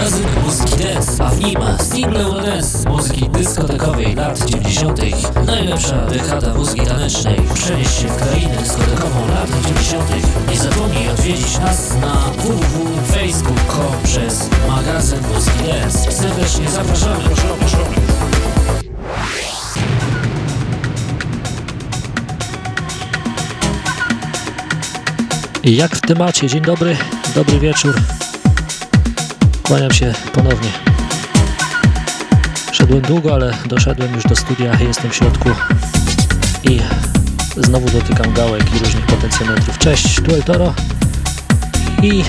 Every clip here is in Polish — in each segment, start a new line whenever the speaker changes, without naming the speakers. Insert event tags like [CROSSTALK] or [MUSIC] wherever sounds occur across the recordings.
magazyn muzyki dance, a w nim single dance muzyki dyskotekowej lat 90. Najlepsza dekada muzyki tanecznej. Przenieś się w krainę dyskotekową lat 90. Nie zapomnij odwiedzić nas na www.facebook.com przez magazyn muzyki dance. Serdecznie zapraszamy.
Jak w temacie, dzień dobry, dobry wieczór. Kłaniam się ponownie. Szedłem długo, ale doszedłem już do studia, jestem w środku i znowu dotykam gałek i różnych potencjometrów. Cześć, tu El Toro i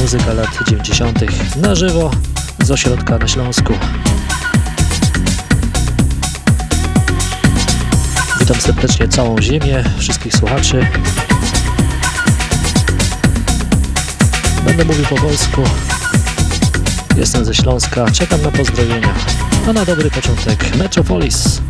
muzyka lat 90. na żywo z ośrodka na Śląsku. Witam serdecznie całą ziemię, wszystkich słuchaczy. Będę mówił po polsku. Jestem ze Śląska, czekam na pozdrowienia. A na dobry początek Metropolis.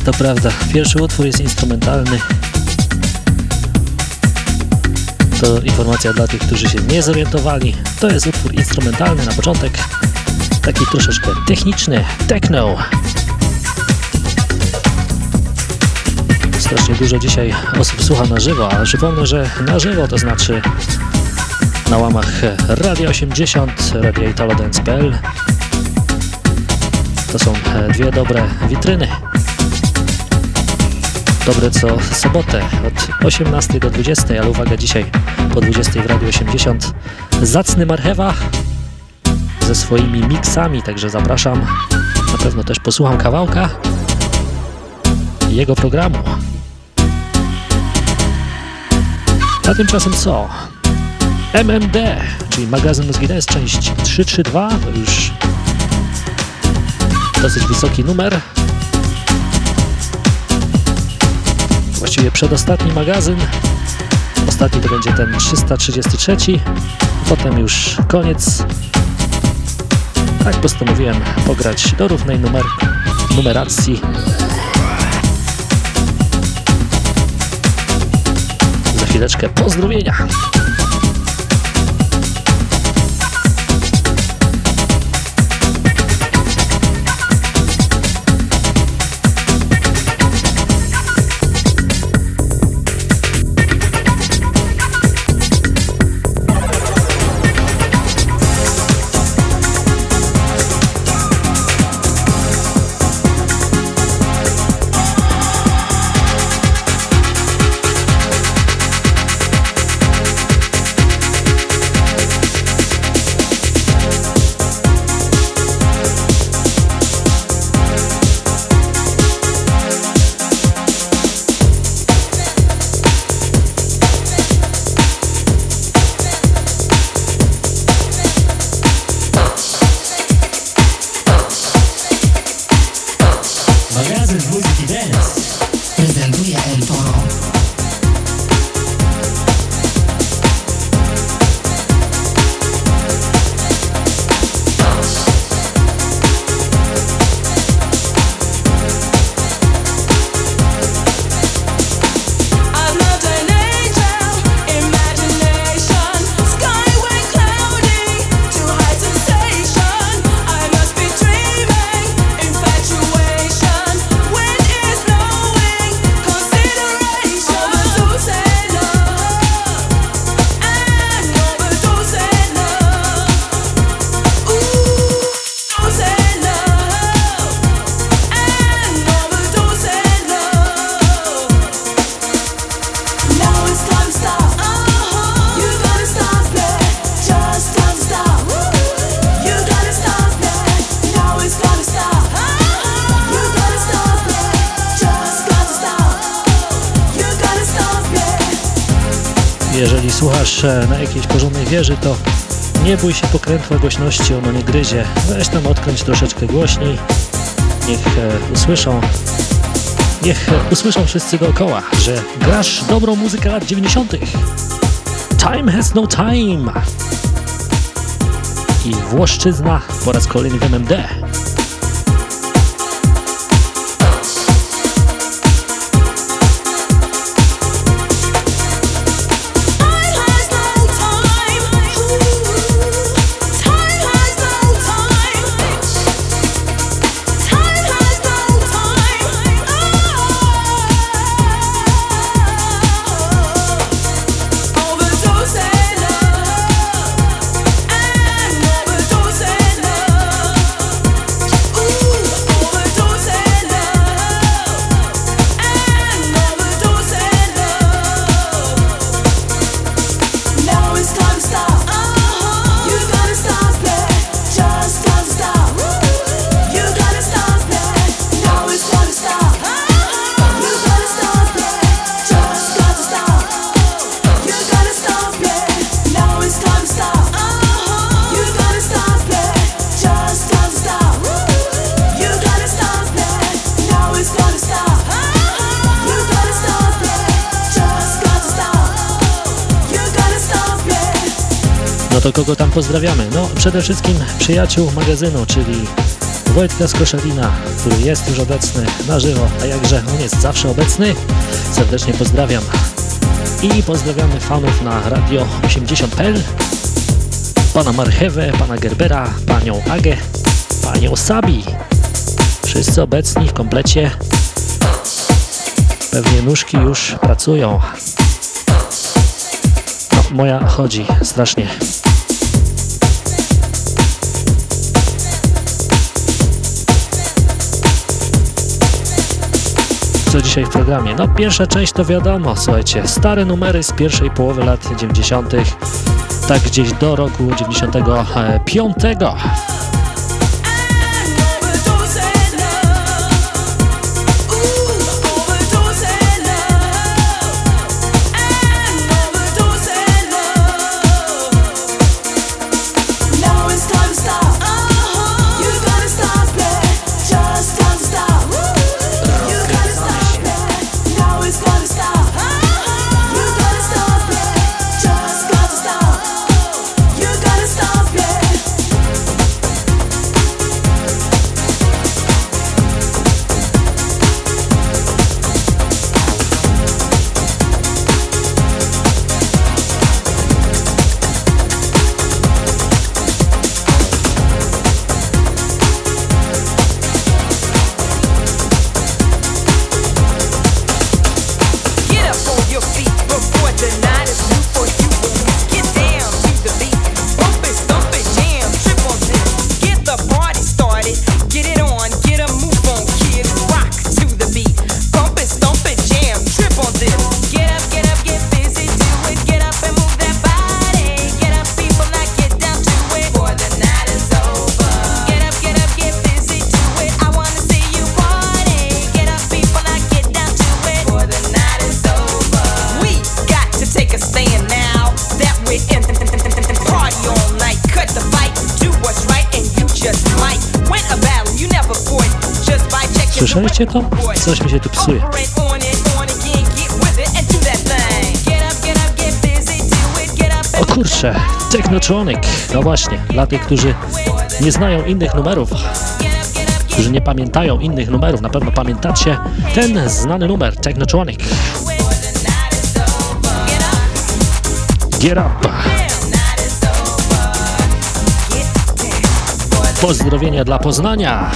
Jest, to prawda. Pierwszy utwór jest instrumentalny. To informacja dla tych, którzy się nie zorientowali. To jest utwór instrumentalny na początek. Taki troszeczkę techniczny, techno. Strasznie dużo dzisiaj osób słucha na żywo, a przypomnę, że na żywo to znaczy na łamach Radio 80, Radio Italodance.pl. To są dwie dobre witryny dobre co sobotę od 18 do 20, ale uwaga, dzisiaj po 20 w Radiu 80 zacny marchewa ze swoimi miksami, także zapraszam. Na pewno też posłucham kawałka jego programu. A tymczasem co? MMD, czyli magazyn Dance, część 332, to już dosyć wysoki numer. Właściwie przedostatni magazyn. Ostatni to będzie ten 333, potem już koniec. Tak postanowiłem pograć do równej numer numeracji. Za chwileczkę pozdrowienia.
Na jakiejś porządnej wieży, to nie bój się pokrętła głośności, ono nie gryzie. Weź tam odkręć troszeczkę głośniej, niech e, usłyszą, niech e, usłyszą wszyscy dookoła, że grasz dobrą muzykę lat 90. Time has no time. I Włoszczyzna po raz kolejny w MMD. Tam pozdrawiamy? No przede wszystkim przyjaciół magazynu, czyli Wojtka z Koszalina, który jest już obecny na żywo, a jakże on jest zawsze obecny. Serdecznie pozdrawiam. I pozdrawiamy fanów na Radio 80.pl, pana Marchewę, pana Gerbera, panią Agę, panią Sabi. Wszyscy obecni w komplecie. Pewnie nóżki już pracują. No, moja chodzi strasznie. Co dzisiaj w programie? No pierwsza część to wiadomo, słuchajcie, stare numery z pierwszej połowy lat 90. Tak gdzieś do roku 95. No właśnie, dla tych, którzy nie znają innych numerów, którzy nie pamiętają innych numerów, na pewno pamiętacie ten znany numer Technotronic. Get up! Pozdrowienia dla Poznania!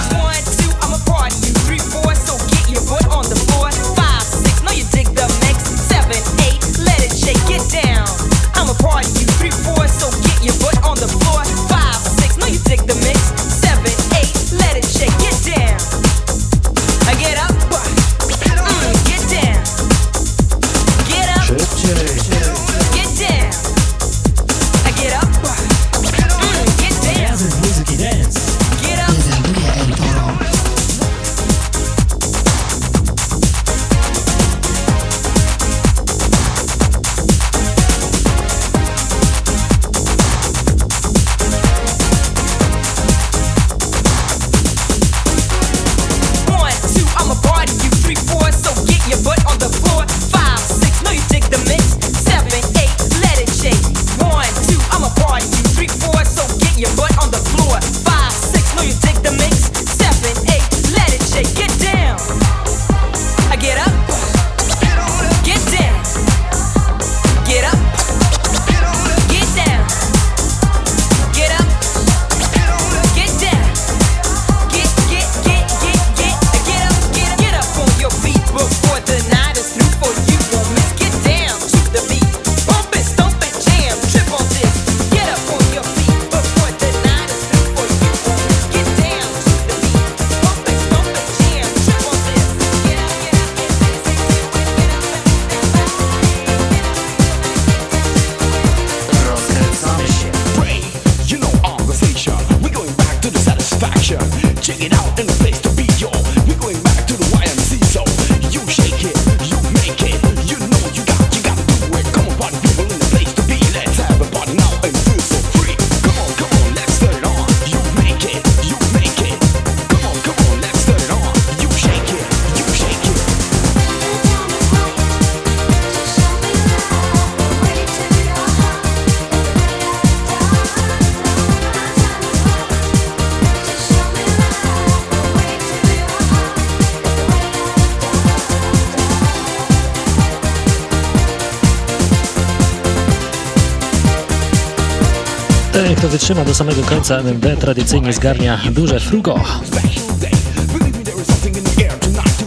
Wytrzyma do samego końca MMD, tradycyjnie zgarnia duże frugo.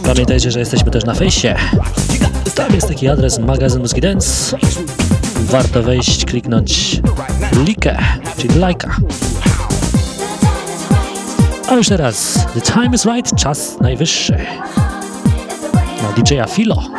Pamiętajcie, że jesteśmy też na fejsie. Tam jest taki adres magazyn Muzyki Dance. Warto wejść, kliknąć likę, czyli lajka. A już teraz, the time is right, czas najwyższy. Na DJ-a Filo.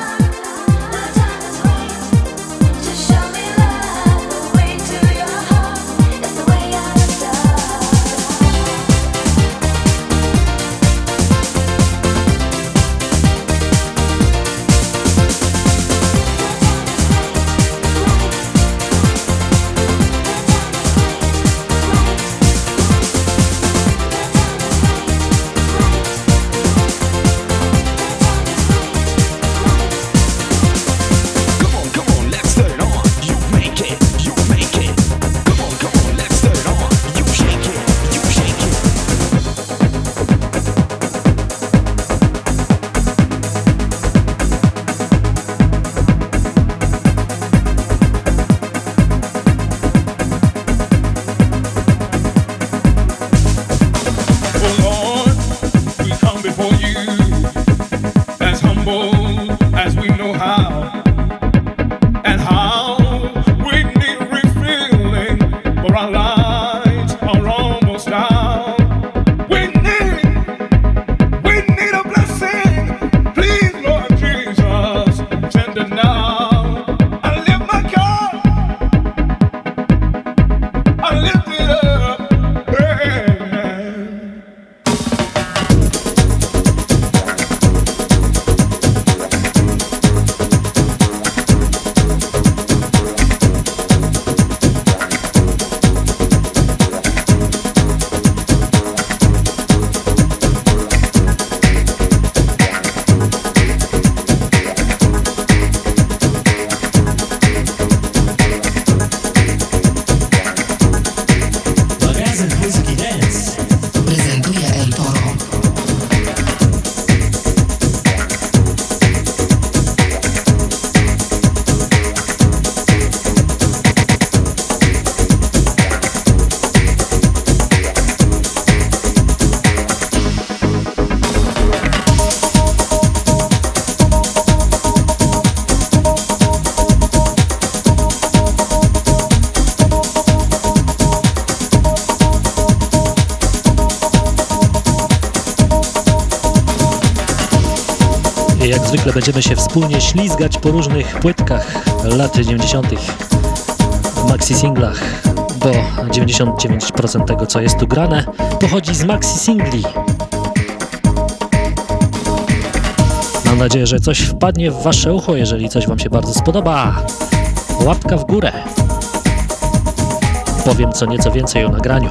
Wspólnie ślizgać po różnych płytkach lat 90. w maxi singlach, bo 99% tego, co jest tu grane, pochodzi z maxi singli. Mam nadzieję, że coś wpadnie w Wasze ucho, jeżeli coś Wam się bardzo spodoba. Łapka w górę. Powiem co nieco więcej o nagraniu.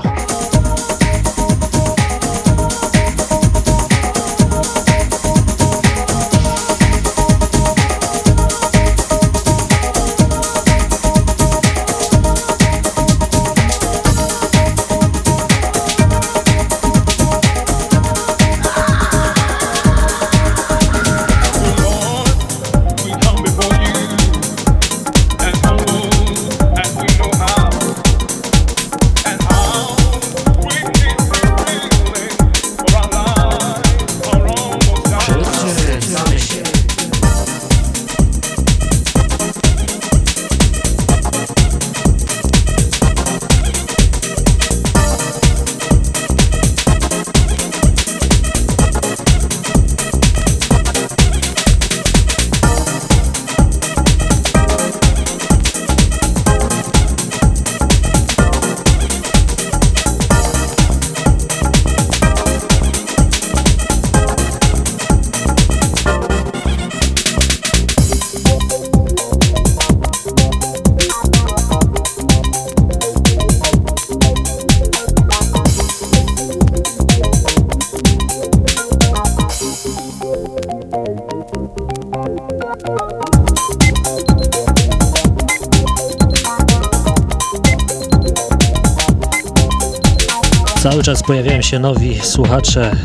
Się nowi słuchacze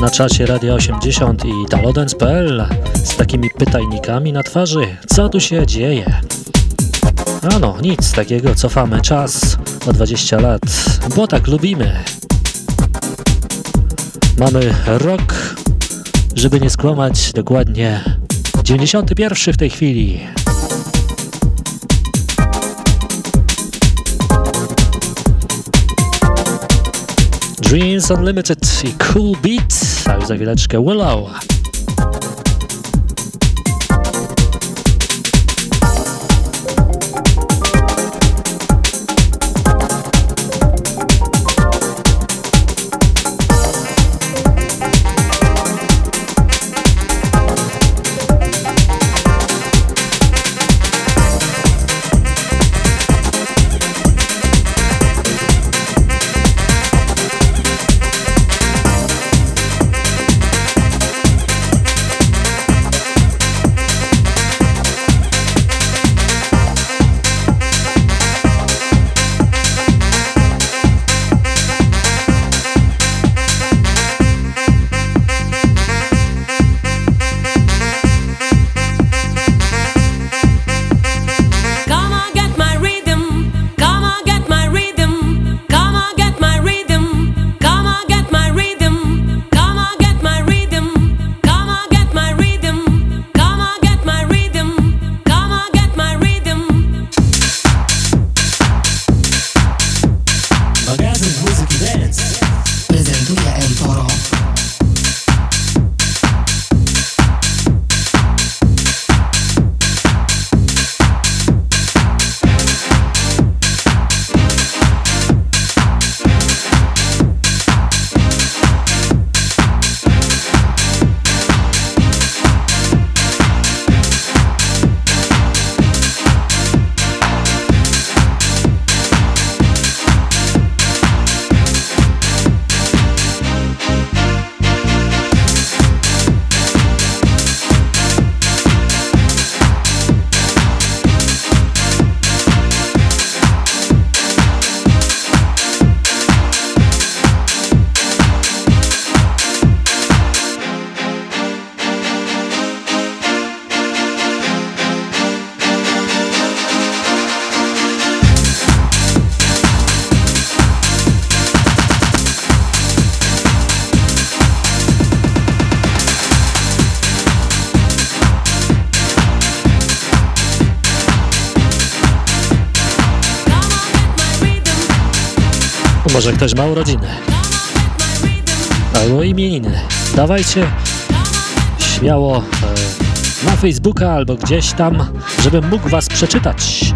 na czacie Radio 80 i talodance.pl z takimi pytajnikami na twarzy. Co tu się dzieje? Ano, nic takiego, cofamy czas o 20 lat, bo tak lubimy. Mamy rok, żeby nie skłamać, dokładnie 91 w tej chwili. Dreams Unlimited i Cool Beat, a już za chwileczkę Willow. Może ktoś ma urodziny albo imieniny. Dawajcie śmiało e, na Facebooka albo gdzieś tam, żebym mógł Was przeczytać.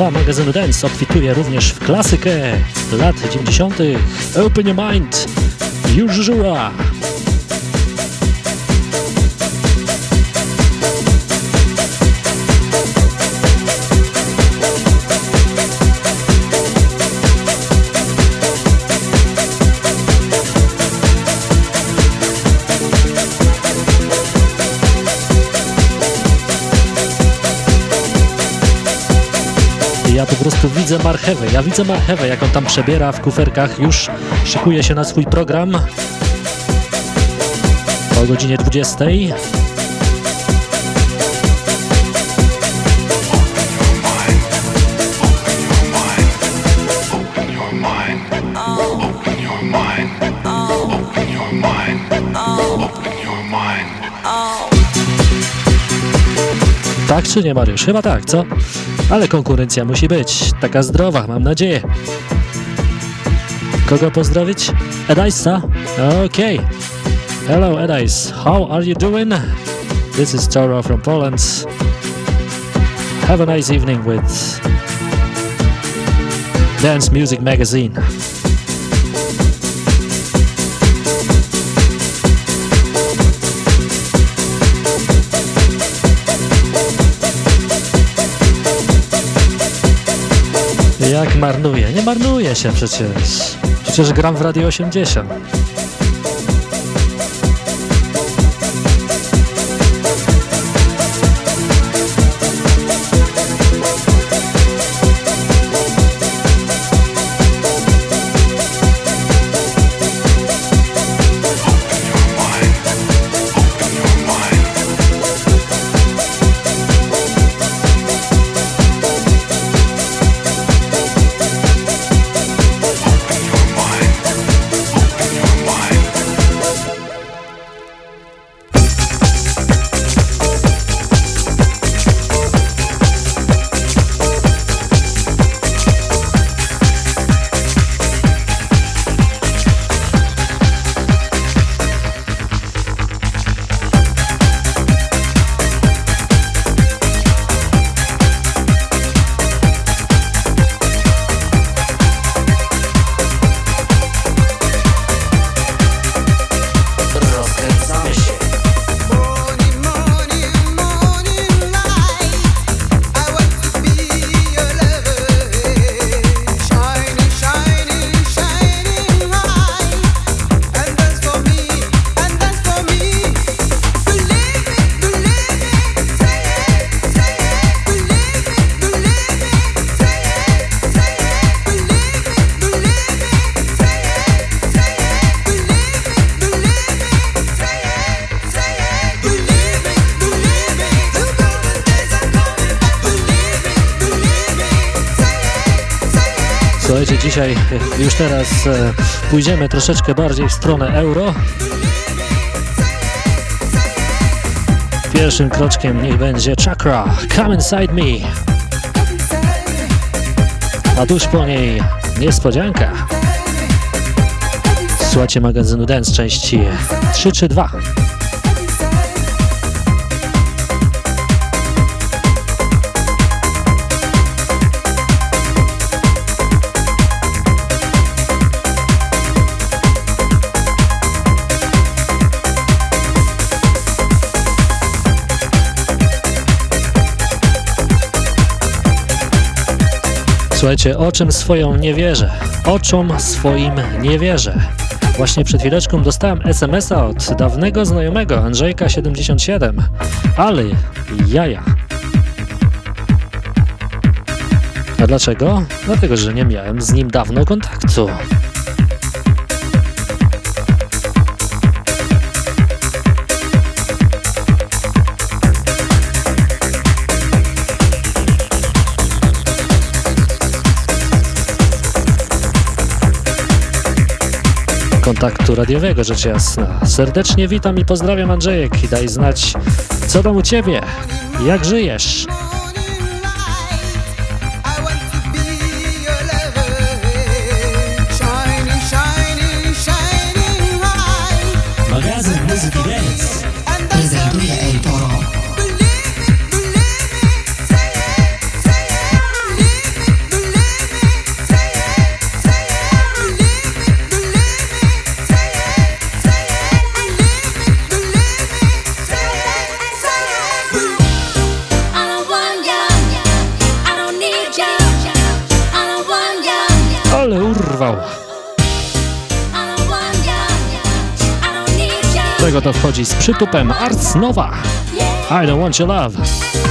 332 magazynu Dance obfituje również w klasykę lat 90. Open Your Mind, Jużura. prostu widzę marchewę. Ja widzę marchewę, jak on tam przebiera w kuferkach. Już szykuje się na swój program o godzinie 20. Tak czy nie, Mariusz? Chyba tak, co? Ale konkurencja musi być. Taka zdrowa, mam nadzieję. Kogo pozdrowić? Edice'a? Okej. Okay. Hello Edice, how are you doing? This is Toro from Poland. Have a nice evening with Dance Music Magazine. Jak marnuje? Nie marnuje się przecież. Przecież gram w Radio 80. już teraz e, pójdziemy troszeczkę bardziej w stronę euro. Pierwszym kroczkiem niech będzie Chakra, Come Inside Me. A tuż po niej niespodzianka. Słuchajcie magazynu Dance części 3 czy 2. Słuchajcie, oczom swoją nie wierzę. Oczom swoim nie wierzę. Właśnie przed chwileczką dostałem SMS-a od dawnego znajomego Andrzejka77. Ale jaja. A dlaczego? Dlatego, że nie miałem z nim dawno kontaktu. Kontaktu radiowego, rzecz jasna. Serdecznie witam i pozdrawiam Andrzejek i daj znać, co tam u Ciebie, jak żyjesz. Z przytupem Arts Nowa. I don't want your love.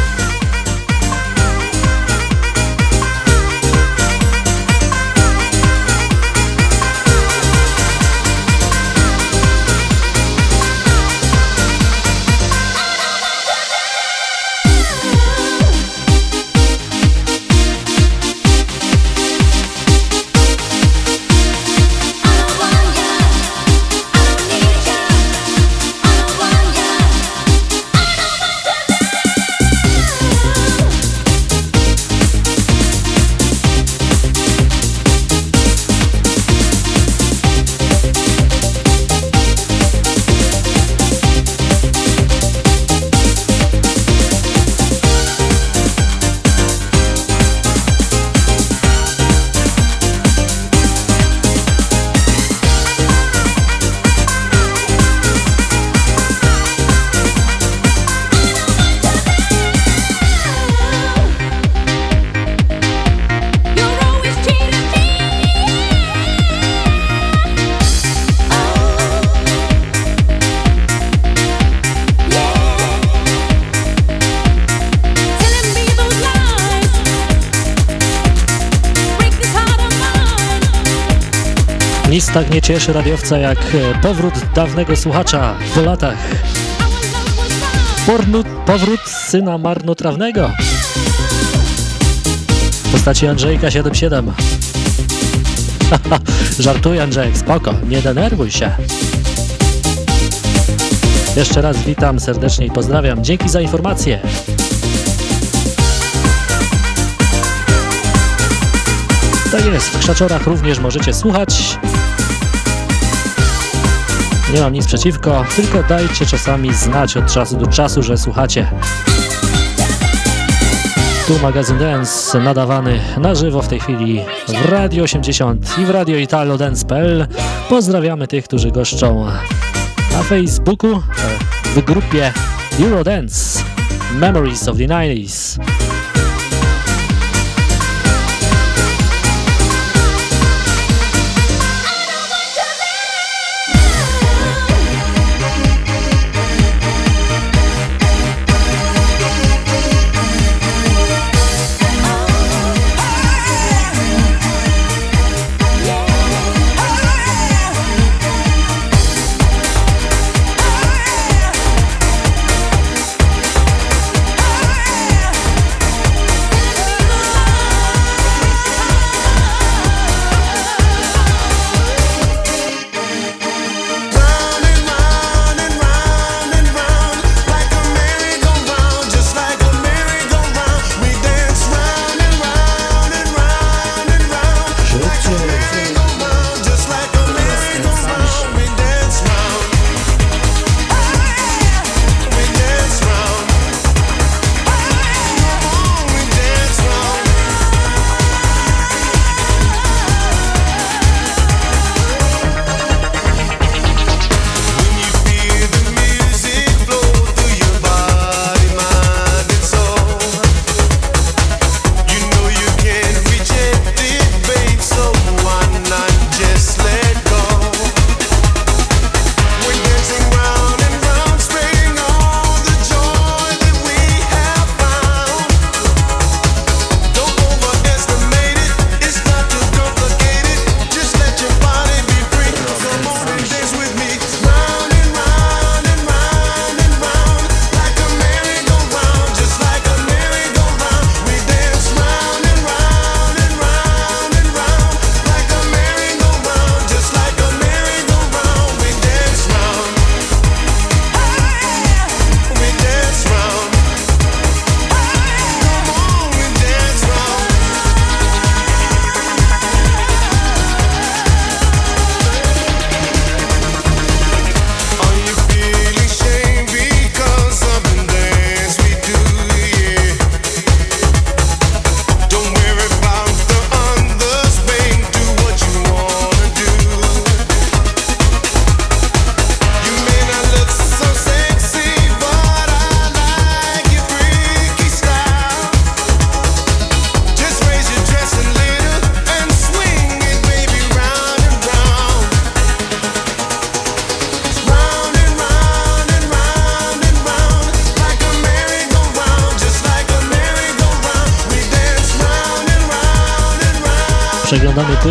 Tak nie cieszy radiowca jak e, powrót dawnego słuchacza po latach. Pornu, powrót syna marnotrawnego w postaci Andrzejka 77. [LAUGHS] Żartuję Andrzejek, spoko, nie denerwuj się. Jeszcze raz witam serdecznie i pozdrawiam. Dzięki za informację. Tak jest, w Krzaczorach również możecie słuchać nie mam nic przeciwko, tylko dajcie czasami znać od czasu do czasu, że słuchacie. Tu magazyn Dance nadawany na żywo w tej chwili w Radio 80 i w Radio Italo Dance.pl. Pozdrawiamy tych, którzy goszczą na Facebooku w grupie Eurodance Memories of the 90s.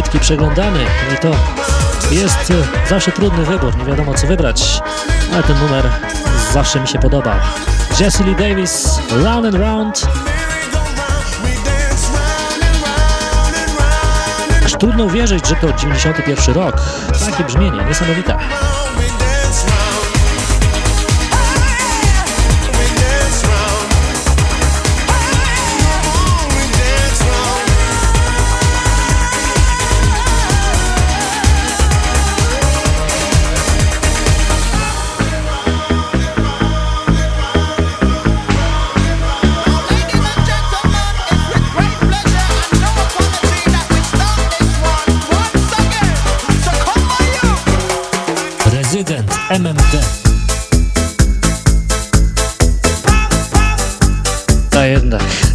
Płytki, przeglądamy i to jest e, zawsze trudny wybór, nie wiadomo co wybrać, ale ten numer zawsze mi się podobał. Jesse Lee Davis, Round and Round. Aż trudno uwierzyć, że to 91 rok. Takie brzmienie, niesamowite.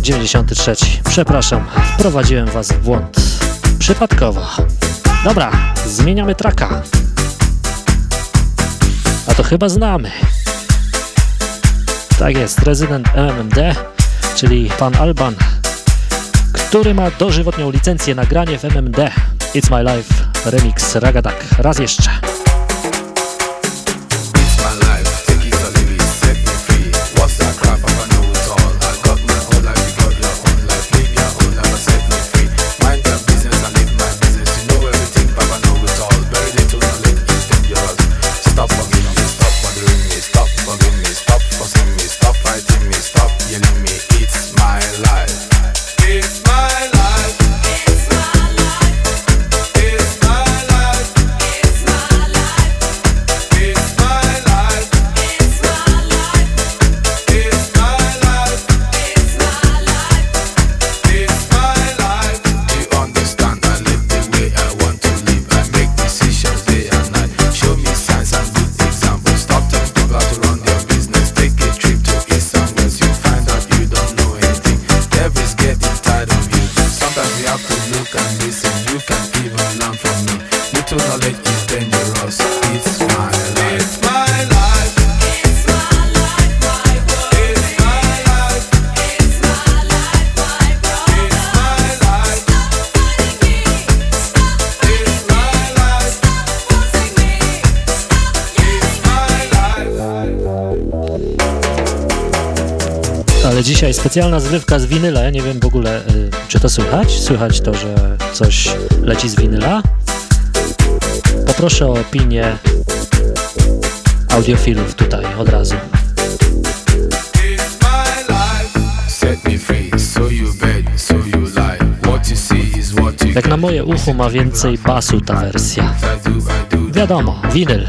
93. Przepraszam, wprowadziłem was w błąd. Przypadkowo. Dobra, zmieniamy traka. A to chyba znamy. Tak jest, rezydent MMD, czyli pan Alban, który ma dożywotnią licencję na granie w MMD. It's My Life Remix Ragadak. Raz jeszcze. Specjalna zrywka z winyla. Ja nie wiem w ogóle, y, czy to słychać? Słychać to, że coś leci z winyla? Poproszę o opinię audiofilów tutaj od razu. Jak na moje ucho ma więcej basu ta wersja. Wiadomo, winyl.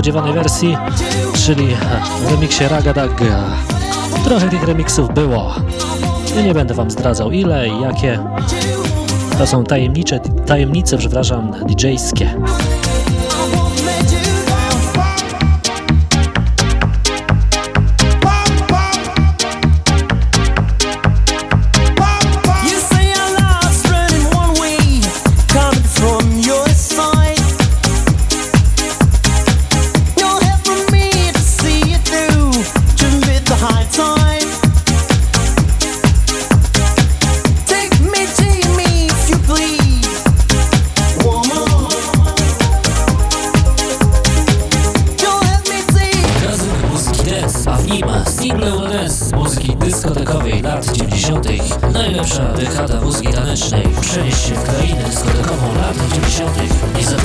Niespodziewanej wersji, czyli w remiksie Ragadaga. Trochę tych remixów było. Ja nie będę wam zdradzał ile i jakie. To są tajemnicze, tajemnice, przepraszam, DJ-skie.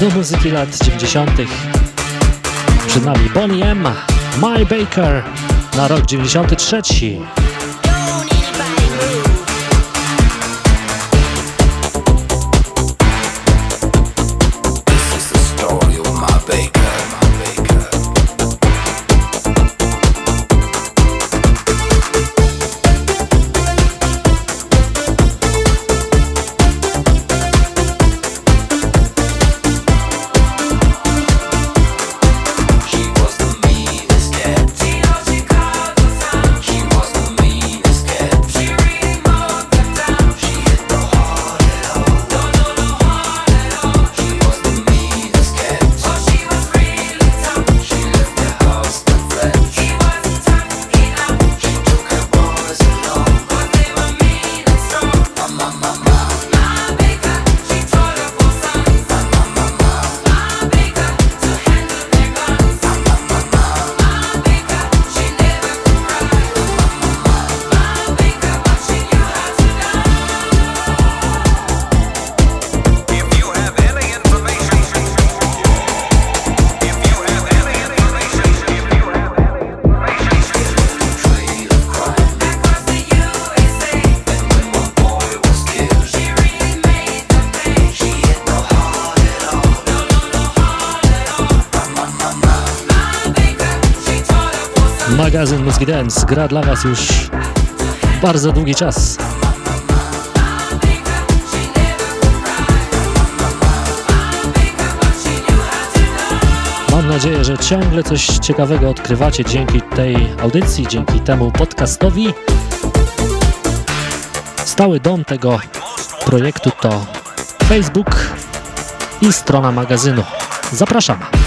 do muzyki lat 90. Przed nami Bonnie M, My Baker na rok 93. Dance gra dla Was już bardzo długi czas. Mam nadzieję, że ciągle coś ciekawego odkrywacie dzięki tej audycji, dzięki temu podcastowi. Stały dom tego projektu to Facebook i strona magazynu. Zapraszam.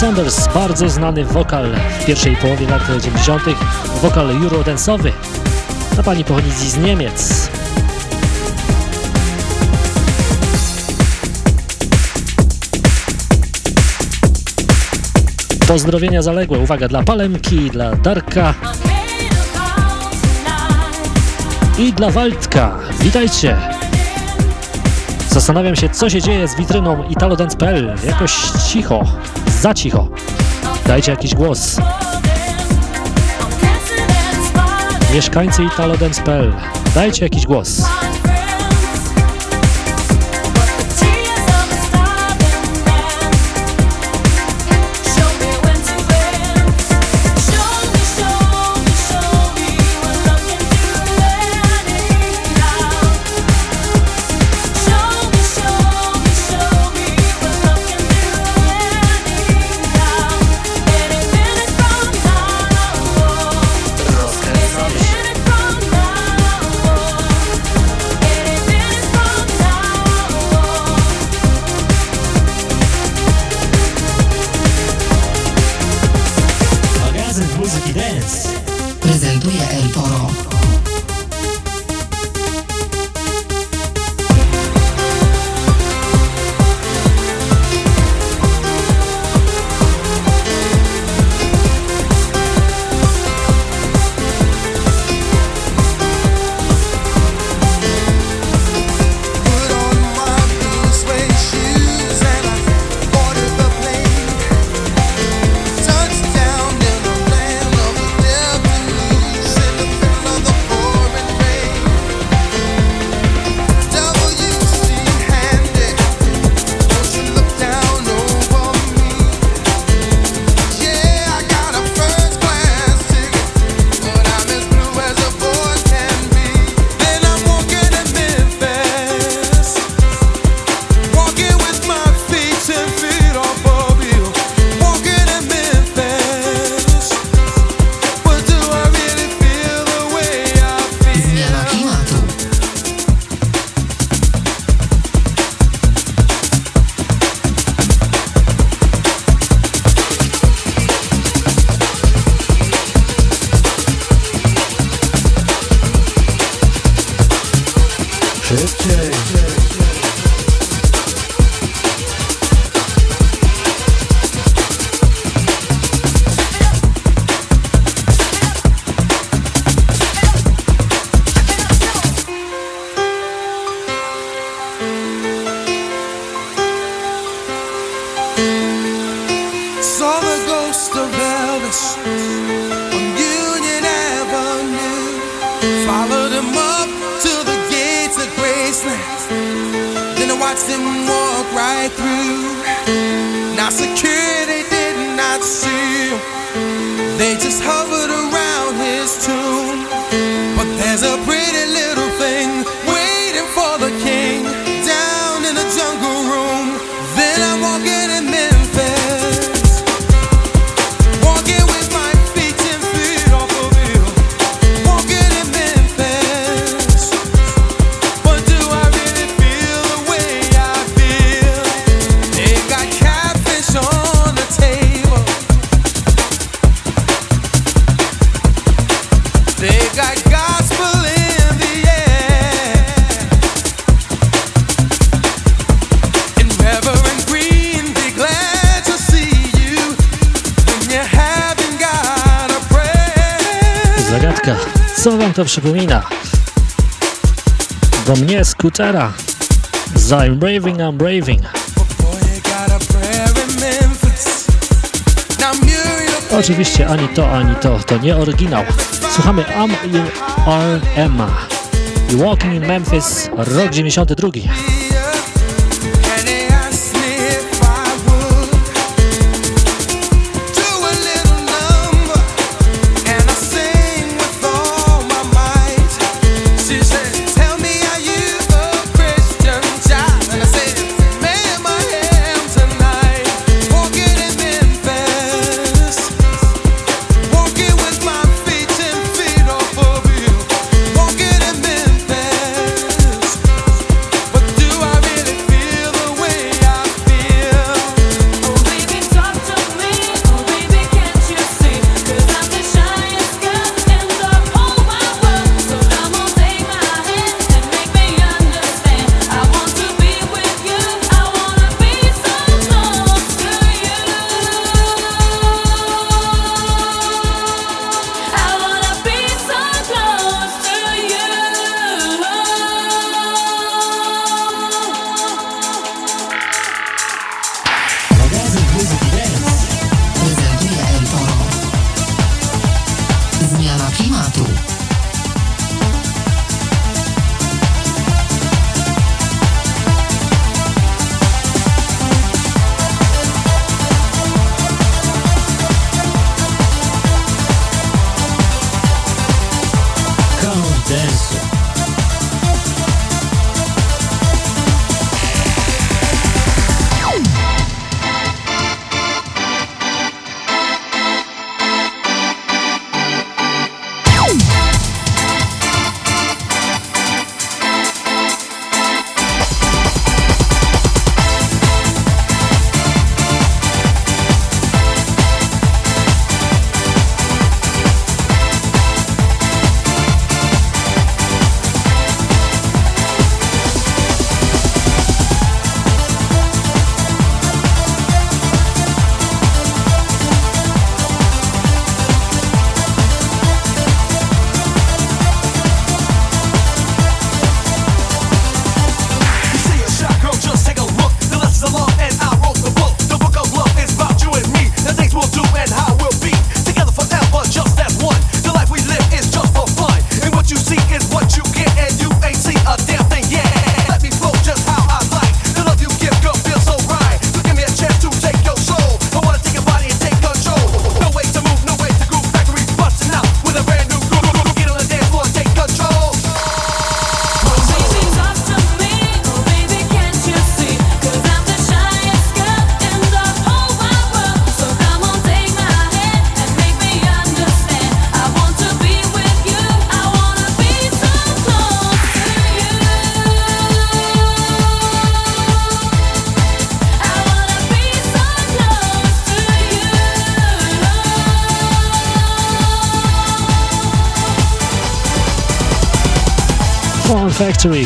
Sanders, bardzo znany wokal w pierwszej połowie lat 90. wokal eurodance'owy. Ta pani pochodzi z Niemiec. Pozdrowienia zaległe, uwaga, dla Palemki, dla Darka i dla Waldka. Witajcie! Zastanawiam się, co się dzieje z witryną italodance.pl. Jakoś cicho, za cicho. Dajcie jakiś głos. Mieszkańcy italodance.pl, dajcie jakiś głos. Saw the ghost of Elvis on Union Avenue. Followed him up to the gates of Graceland. Then I watched him walk right through. Now security did not see him. They just hovered przypomina. Do mnie skutera. I'm Braving, I'm Braving. Oczywiście ani to, ani to, to nie oryginał. Słuchamy I'm in RM Walking in Memphis, rok 92.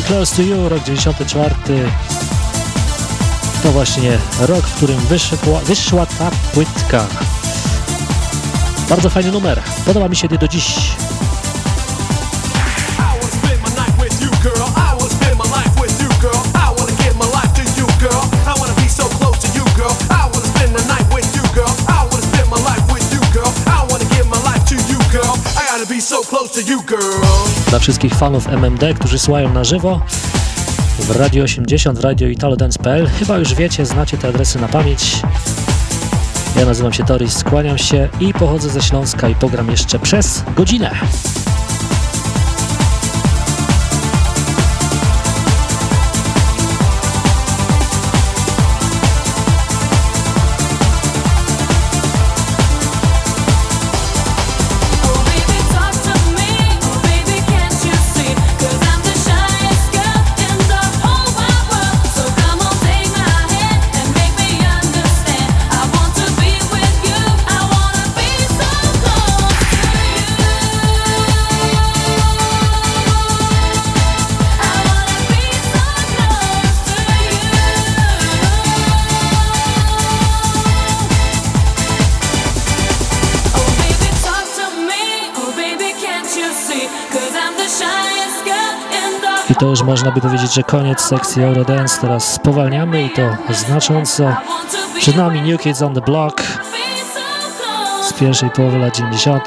Close to You, rok 94. To właśnie rok, w którym wyszła, wyszła ta płytka. Bardzo fajny numer. Podoba mi się do dziś. Wszystkich fanów MMD, którzy słuchają na żywo w Radio 80, w Radio Italodance.pl Chyba już wiecie, znacie te adresy na pamięć. Ja nazywam się Toris, skłaniam się i pochodzę ze Śląska i pogram jeszcze przez godzinę. Można by powiedzieć, że koniec sekcji Eurodance. Teraz spowalniamy i to znacząco. Przed nami New Kids on the Block z pierwszej połowy lat 90.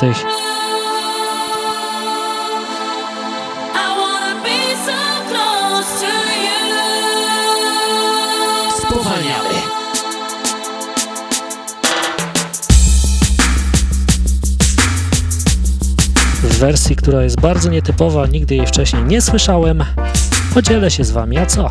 w wersji, która jest bardzo nietypowa, nigdy jej wcześniej nie słyszałem. Podzielę się z Wami, a co?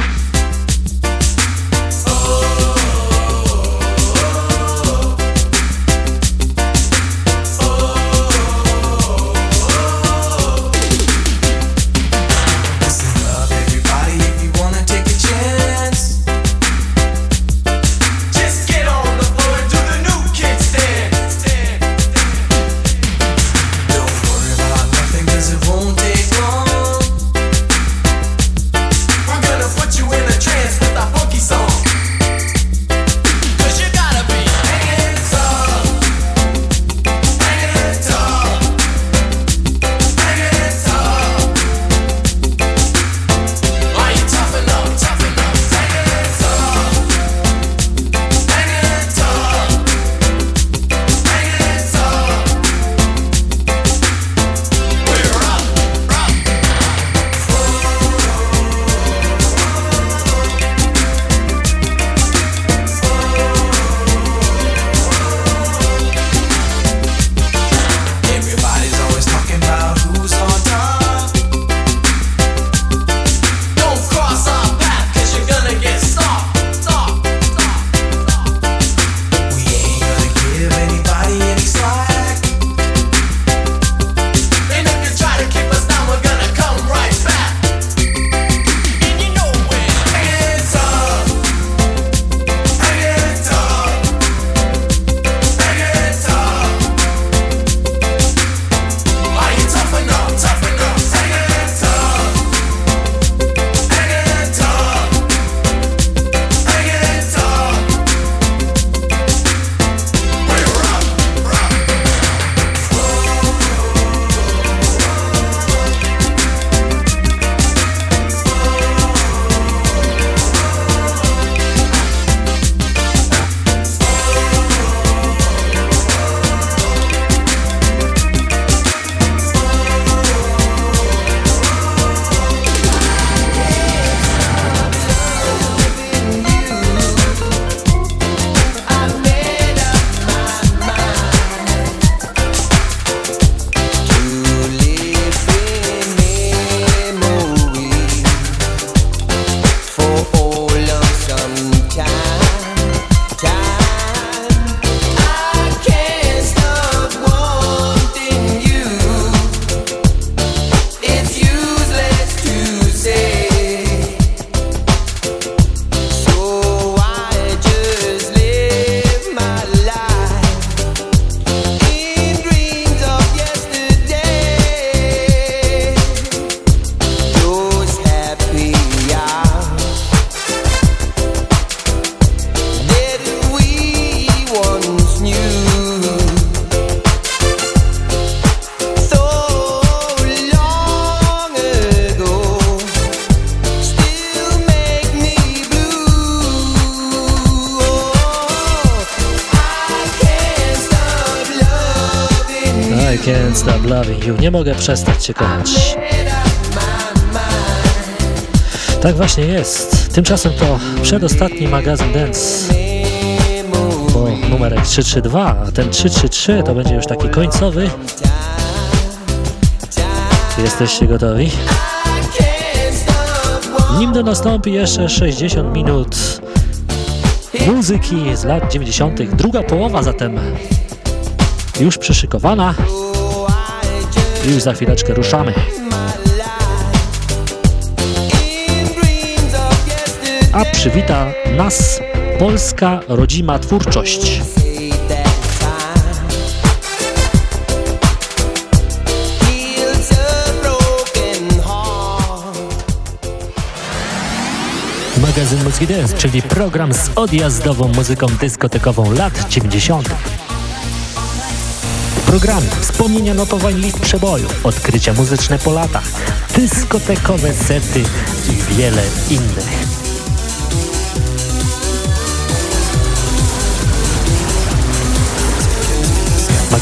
Tymczasem to przedostatni magazyn Dance. Bo numerek 332, a ten 333 to będzie już taki końcowy. Jesteście gotowi? Nim to nastąpi jeszcze 60 minut muzyki z lat 90. Druga połowa zatem już przyszykowana. Już za chwileczkę ruszamy. A przywita nas polska rodzima twórczość. Magazyn Muzyki Dance, czyli program z odjazdową muzyką dyskotekową lat 90. W programie wspomnienia notowań list przeboju, odkrycia muzyczne po latach, dyskotekowe sety i wiele innych.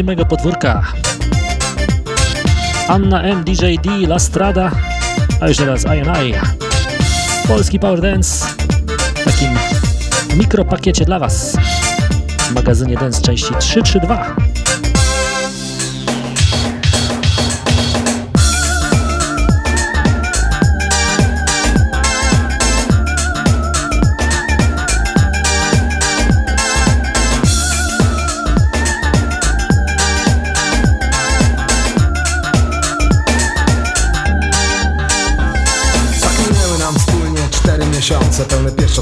rodzimego podwórka. Anna M, DJ D, La Strada A już teraz I Polski Power Dance W takim mikropakiecie dla Was. W magazynie Dance części 332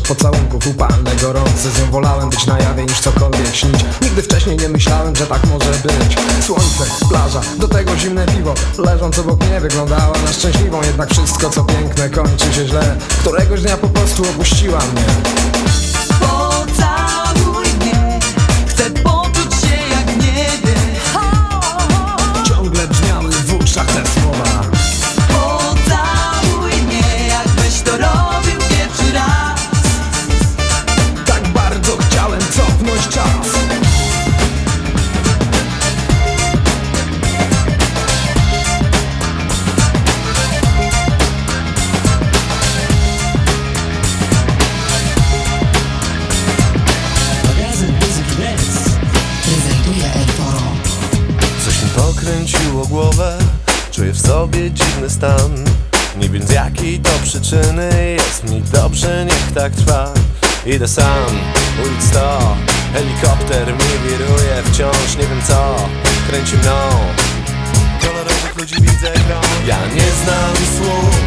pocałunków, upalne, gorące Z nią wolałem być na jawie niż cokolwiek śnić. Nigdy wcześniej nie myślałem, że tak może być. Słońce, plaża, do tego zimne piwo. Leżąc obok mnie wyglądała na szczęśliwą. Jednak wszystko co piękne kończy się źle. Któregoś dnia po prostu opuściła mnie
Pokręciło głowę. Czuję w sobie dziwny stan. Nie wiem z jakiej to przyczyny. Jest mi dobrze, niech tak trwa. Idę sam, ulic sto. Helikopter mi wiruje Wciąż. Nie wiem co Kręci mną. Kolorowych ludzi widzę Ja nie znam słów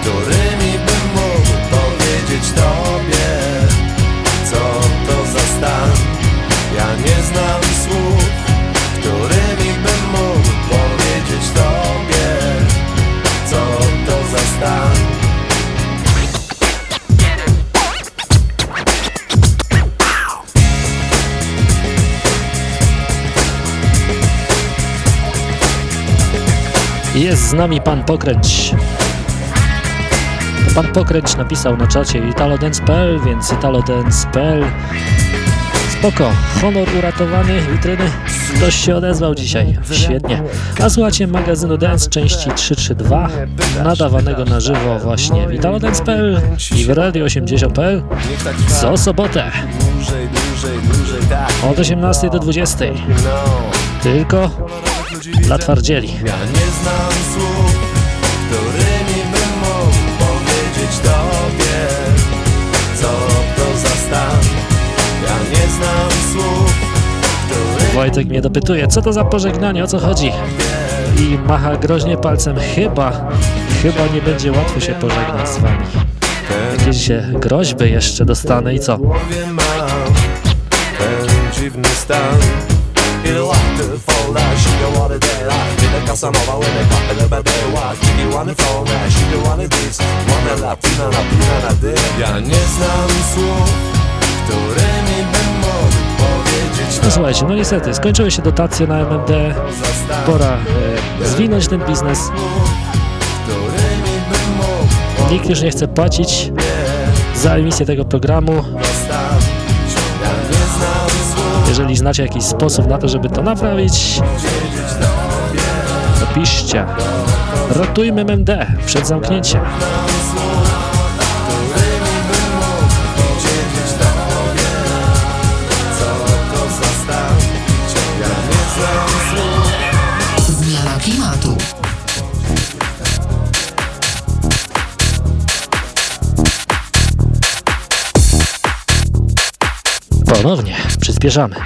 Którymi bym mógł powiedzieć tobie Co to za stan. Ja nie znam słów Którymi powiedzieć tobie Co to za stan
Jest z nami pan Pokręć. Pan Pokręć napisał na czacie italodance.pl, więc italodance.pl Spoko, honor uratowany, witryny. Ktoś się odezwał dzisiaj, świetnie. A słuchacie magazynu Dance części 332, nadawanego na żywo właśnie w italodance.pl i w radio 80.pl
Niech tak trwa
co sobotę od 18 do 20.
No,
Tylko dla twardzieli.
Ja nie znam słów
Wojtek mnie dopytuje, co to za pożegnanie, o co chodzi? I macha groźnie palcem, chyba, chyba nie będzie łatwo się pożegnać z wami. Jakieś groźby jeszcze dostanę i co?
dziwny stan Ja nie znam słów mógł powiedzieć
No słuchajcie, no niestety, skończyły się dotacje na MMD, pora e, zwinąć ten biznes. Nikt już nie chce płacić za emisję tego programu. Jeżeli znacie jakiś sposób na to, żeby to naprawić, to piszcie. Ratujmy MMD przed zamknięciem. Ponownie przyspieszamy.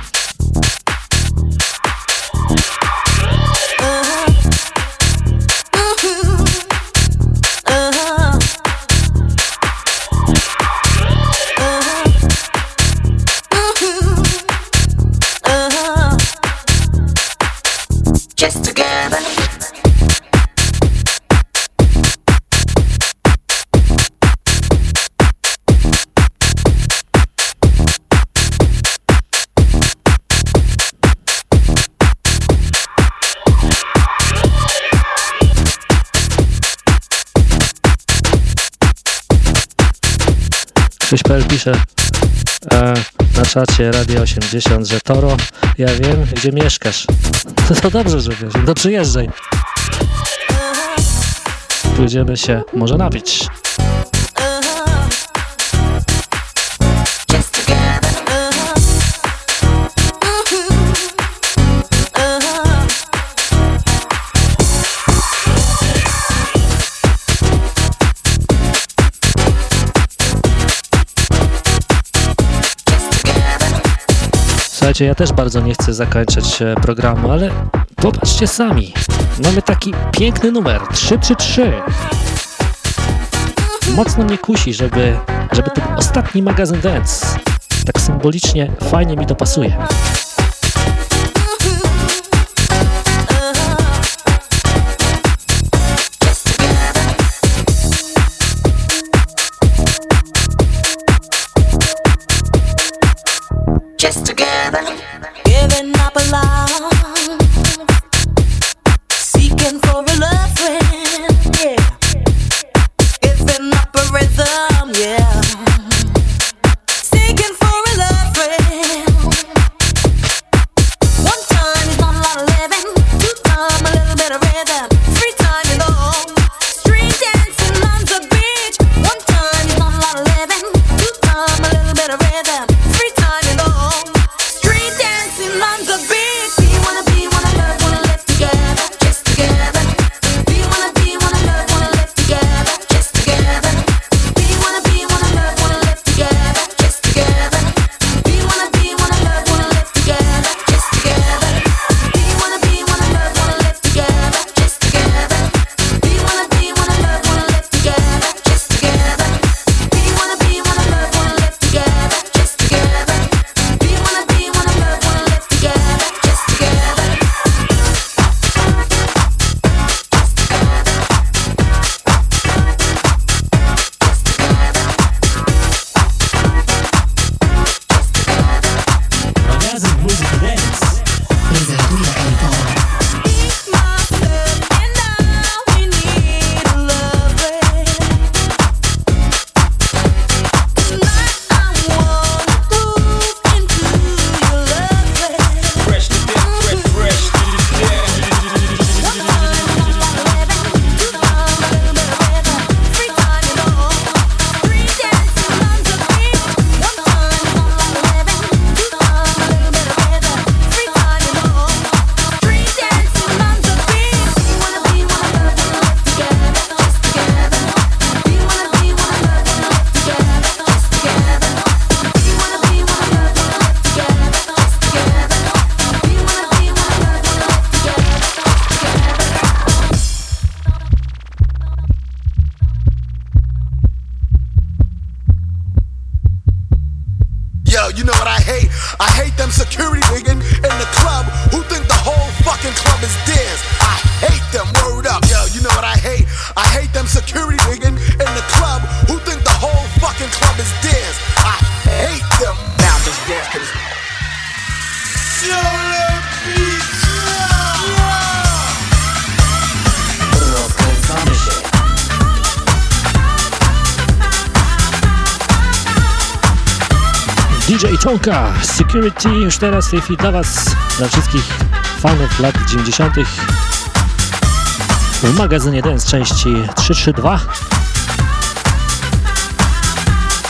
Ktoś.pl pisze e, na czacie Radio 80, że Toro, ja wiem, gdzie mieszkasz. [LAUGHS] To dobrze, że wiesz, to przyjeżdżaj. Pójdziemy się może napić. Słuchajcie, ja też bardzo nie chcę zakończyć e, programu, ale popatrzcie sami. Mamy taki piękny numer 333. Mocno mnie kusi, żeby, żeby ten ostatni magazyn Dance tak symbolicznie fajnie mi to pasuje. Apple. Security już teraz w tej chwili dla Was, dla wszystkich fanów lat 90. w magazynie Dance części 332.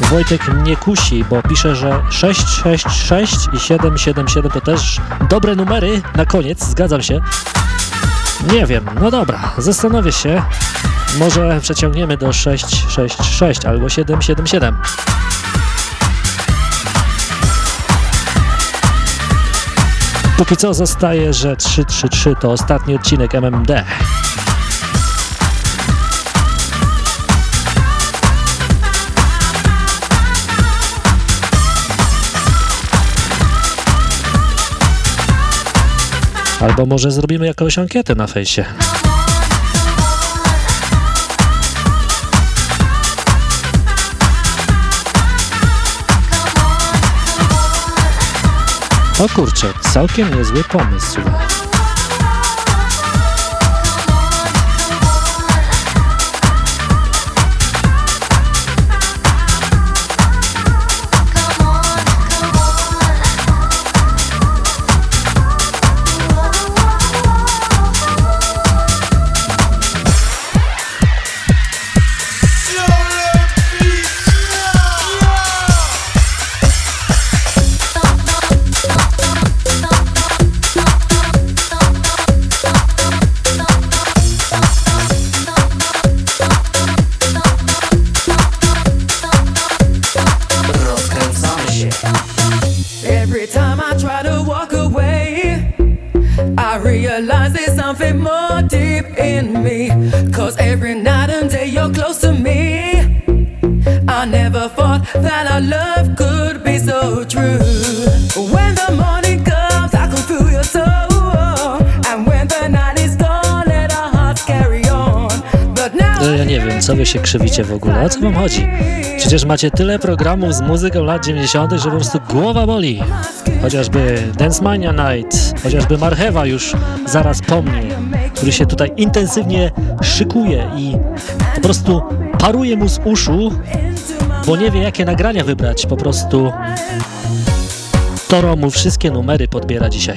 Wojtek mnie kusi, bo pisze, że 666 i 777 to też dobre numery na koniec, zgadzam się. Nie wiem, no dobra, zastanowię się. Może przeciągniemy do 666 albo 777. Póki co zostaje, że 333 to ostatni odcinek MMD. Albo może zrobimy jakąś ankietę na fejsie. O kurczę, całkiem niezły pomysł.
Się krzywicie w ogóle, o co wam chodzi? Przecież macie tyle programów z muzyką lat 90., że po prostu głowa boli. Chociażby Dance Mania Night, chociażby Marchewa już zaraz po mnie, który się tutaj intensywnie szykuje i po prostu paruje mu z uszu, bo nie wie jakie nagrania wybrać. Po prostu Toro mu wszystkie numery podbiera dzisiaj.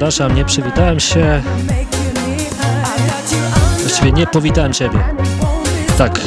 Przepraszam, nie przywitałem się. Właściwie nie powitałem Ciebie. Tak,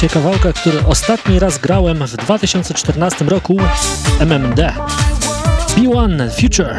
Słuchajcie kawałka, który ostatni raz grałem w 2014 roku MMD. B1 Future.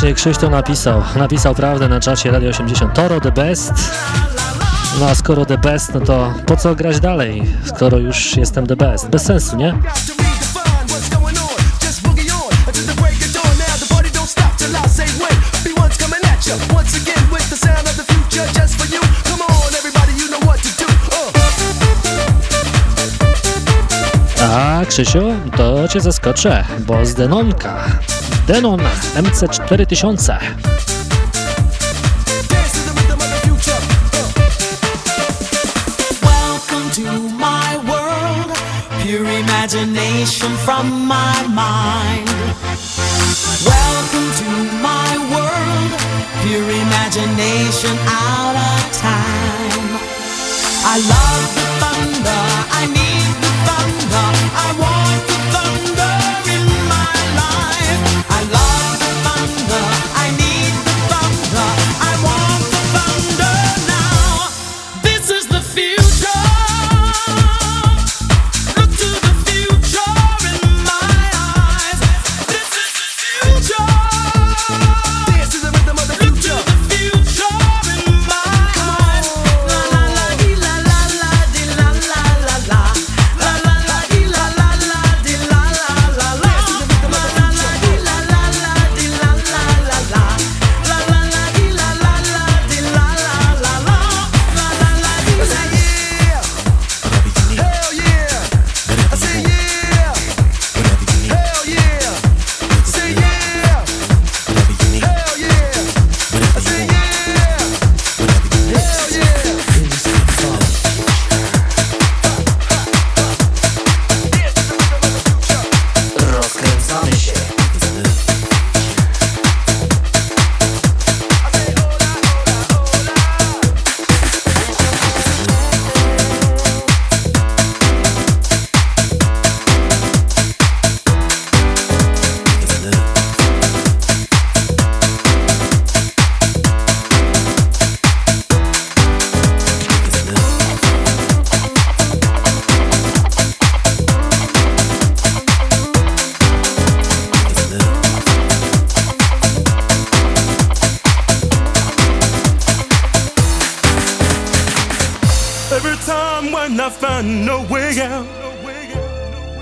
Krzyś to napisał. Napisał prawdę na czacie Radio 80. Toro the best. No a skoro the best, no to po co grać dalej, skoro już jestem the best? Bez sensu, nie? A Krzysiu, to cię zaskoczę, bo z Denonka Denon MC4000.
imagination from my mind. Welcome to my world, pure imagination out of time. I love the thunder, I need the thunder, I want life.
find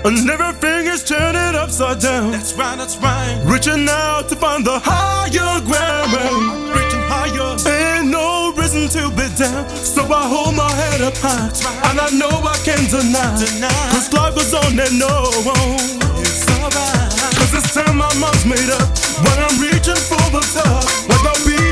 And everything is turning upside down. That's right, that's right. Reaching out to find the higher ground. Reaching higher. Ain't no reason to be down. So I hold my head up high. Right. And I know I can't deny. deny. Cause life goes on and no. It's alright. Cause this time my mind's made up. When I'm reaching for the top. Like the beats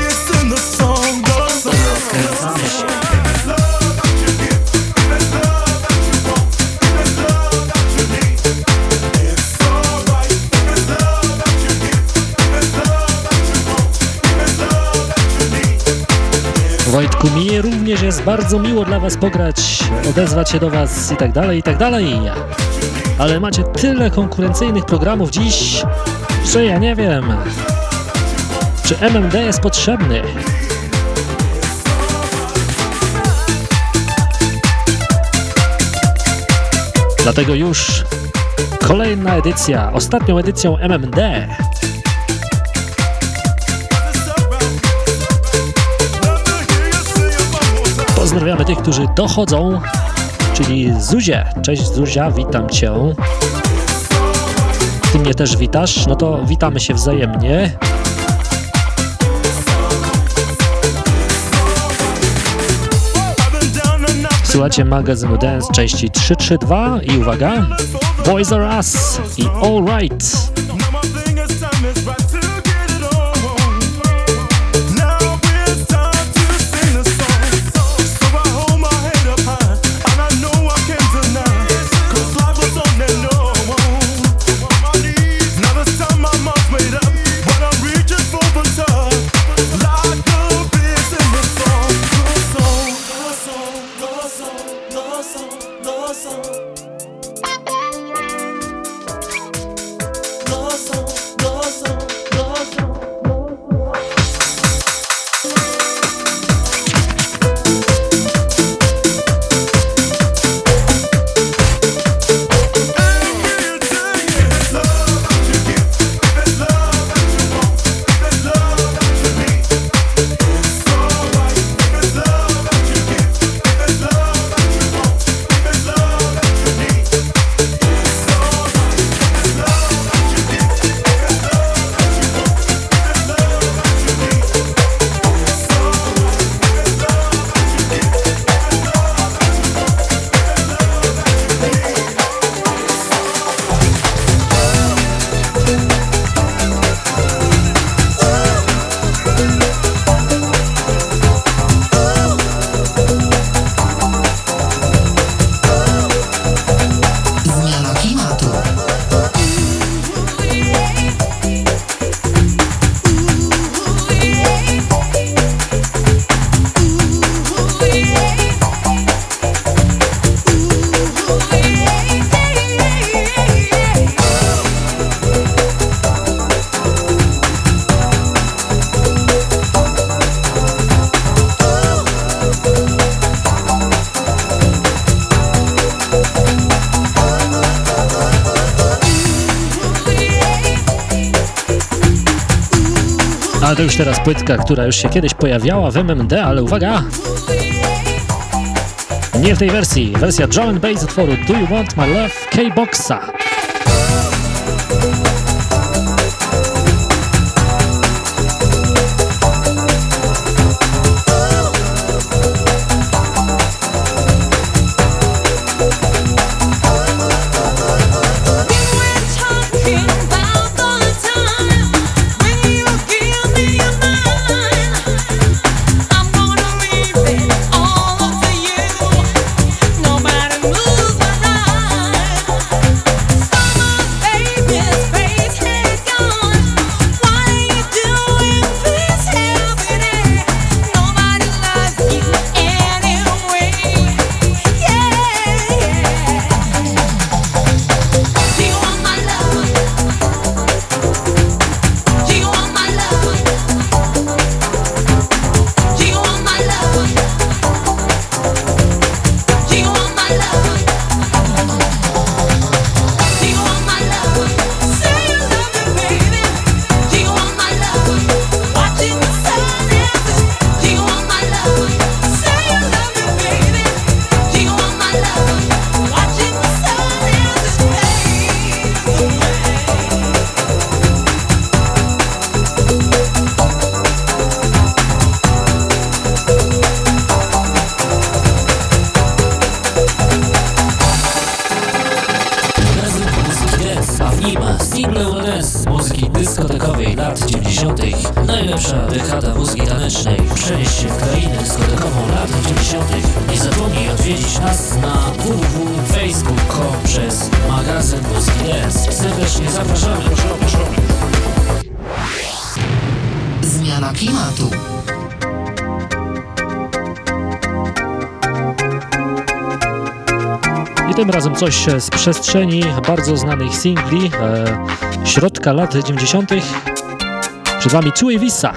Wojtku, mi również jest bardzo miło dla Was pograć, odezwać się do Was i tak dalej, i tak dalej. Ale macie tyle konkurencyjnych programów dziś, że ja nie wiem, czy MMD jest potrzebny. Dlatego już kolejna edycja, ostatnią edycją MMD Pozdrawiamy tych, którzy dochodzą, czyli Zuzie. Cześć Zuzia, witam Cię. Ty mnie też witasz, no to witamy się wzajemnie. Słuchajcie magazynu Dance części 332 i uwaga, Boys Are Us i All Right. To już teraz płytka, która już się kiedyś pojawiała w MMD, ale uwaga! Nie w tej wersji. Wersja drum and bass utworu Do You Want My Love K-Boxa. Coś z przestrzeni bardzo znanych singli e, środka lat 90. Przed Wami Czuj Visa.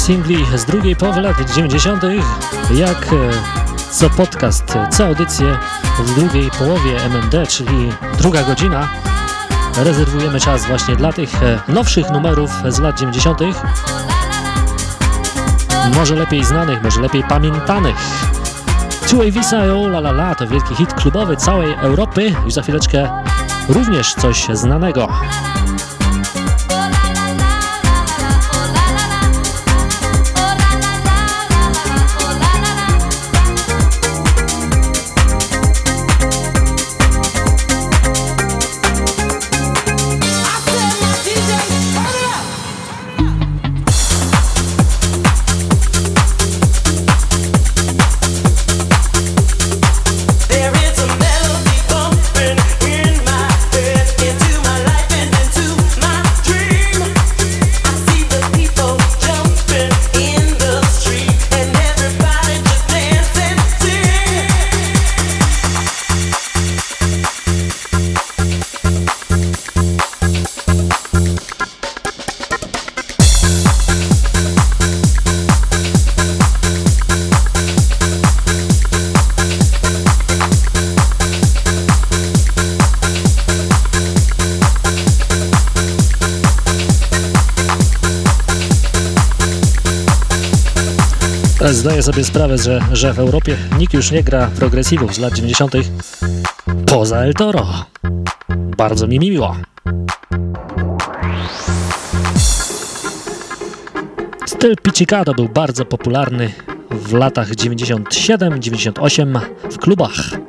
Singli z drugiej połowy lat 90. Jak e, co podcast, co audycję w drugiej połowie MMD, czyli druga godzina, rezerwujemy czas właśnie dla tych e, nowszych numerów z lat 90. Może lepiej znanych, może lepiej pamiętanych. Two Visa i La La La to wielki hit klubowy całej Europy. Już za chwileczkę również coś znanego. Zdaję sobie sprawę, że, że w Europie nikt już nie gra progresywów z lat 90. poza El Toro. Bardzo mi miło. Styl Pizzicado był bardzo popularny w latach 97-98 w klubach.